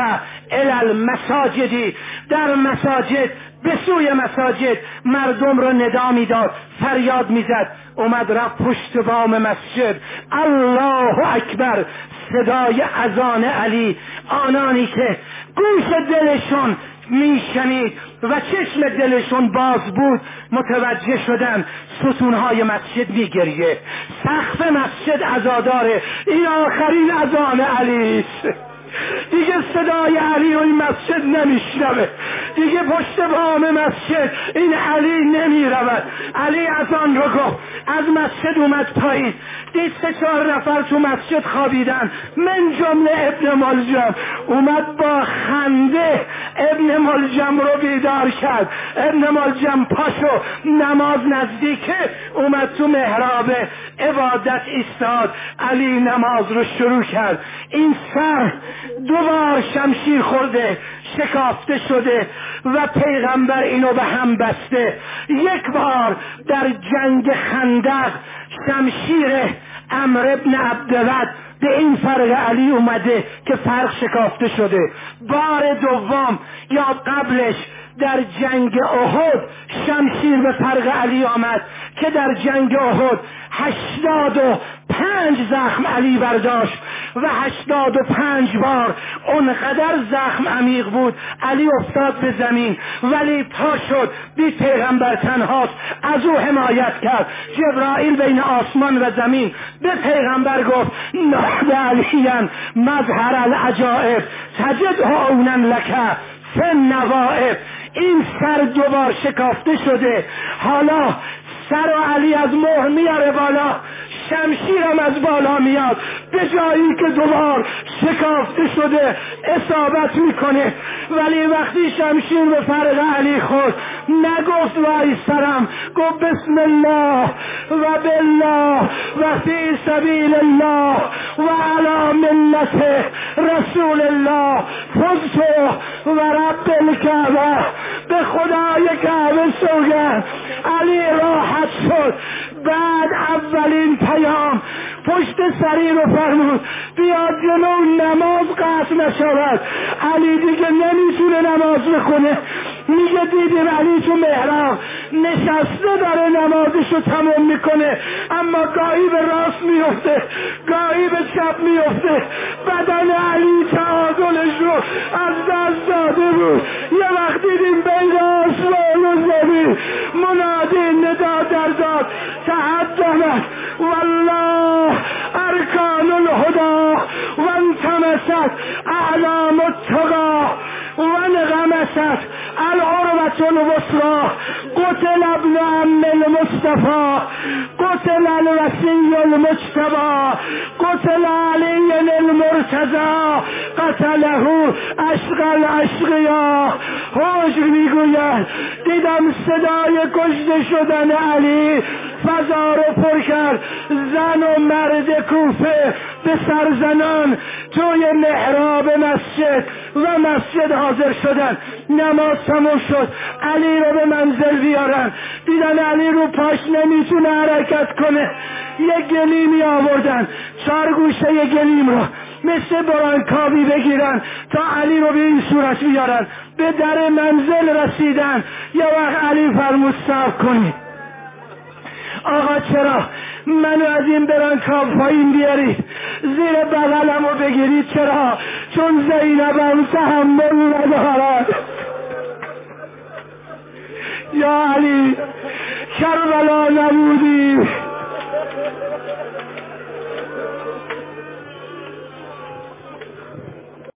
الى المساجدی در مساجد به سوی مساجد مردم را ندا می‌داد فریاد می‌زد. اومد رفت پشت بام مسجد. الله اکبر صدای اذان علی. آنانی که گوش دلشون میشنید و چشم دلشون باز بود متوجه شدن ستونهای مسجد میگریه. سقف مسجد ازاداره این آخرین اذان علی. دیگه صدای علی و این مسجد نمیشنوه. دیگه پشت بام مسجد این علی نمی‌رود. علی از آن رو گفت از مسجد اومد پایین. دید سه چهار نفر تو مسجد خوابیدن. من جمله ابن ملجم. اومد با خنده ابن ملجم رو بیدار کرد. ابن ملجم پاشو نماز نزدیکه اومد تو محراب عبادت ایستاد. علی نماز رو شروع کرد. این سر دوبار شمشیر خورده شکافته شده و پیغمبر اینو به هم بسته. یک بار در جنگ خندق شمشیر امر ابن عبدود به این فرق علی اومده که فرق شکافته شده. بار دوم یا قبلش در جنگ احد شمشیر به فرق علی آمد که در جنگ احد هشتاد و پنج زخم علی برداشت و هشتاد و پنج بار اونقدر زخم عمیق بود علی افتاد به زمین ولی پا شد بی پیغمبر تنهاست از او حمایت کرد. جبرائیل بین آسمان و زمین به پیغمبر گفت نهد علیان مظهر العجائب تجد اونن لکه سن نوائب این سر دوبار شکافته شده. حالا سر و علی از مهر میاره بالا. شمشیرم از بالا میاد. به جایی که دوبار شکافته شده اصابت می‌کنه. ولی وقتی شمشیر به فرق علی خود نگفت وای سرم گفت بسم الله و بالله و فی سبیل الله و علا ملت رسول الله. فزتو و رب الکعبه به خدای کعبه سوگن علی راحت شد. بعد اولین پیام پشت سری رو فرمود. بیا جلو نماز قطع نشود. علی دیگه نمی‌تونه نماز بخونه. میگه دیدیم علی تو محراب. نشسته داره نمازش رو تمام می‌کنه. اما گاهی به راست میفته گاهی به چپ میفته بدن علی تعادلش رو از دست داده بود. یه وقت دیدیم بین آسمان و زمین منادی ندا در داد تحدمت والله و انتمست اعلام التقا و نغمست العروة الوسطى قتل ابن عم المصطفى قتل الوسي المجتبى قتل علي المرتضى قتله اشق الاشقیا حجر می‌گوید دیدم صدای کشته شدن علی. فضا رو پر کرد. زن و مرد کوفه به سرزنان توی محراب مسجد و مسجد حاضر شدن. نماز تموم شد. علی رو به منزل بیارن. دیدن علی رو پاش نمی‌تونه حرکت کنه. یه گلیمی آوردن. چهار گوشه یه گلیم رو. مثل برانکابی بگیرن تا علی رو به این صورت بیارن. به در منزل رسیدن. یه وقت علی فرمود صبر کنید آقا چرا؟ منو از این برانکاب پایین بیارید زیر بغلم رو بگیرید چرا؟ چون زینبم تحمل ندارد یا علی کربلا نبودی.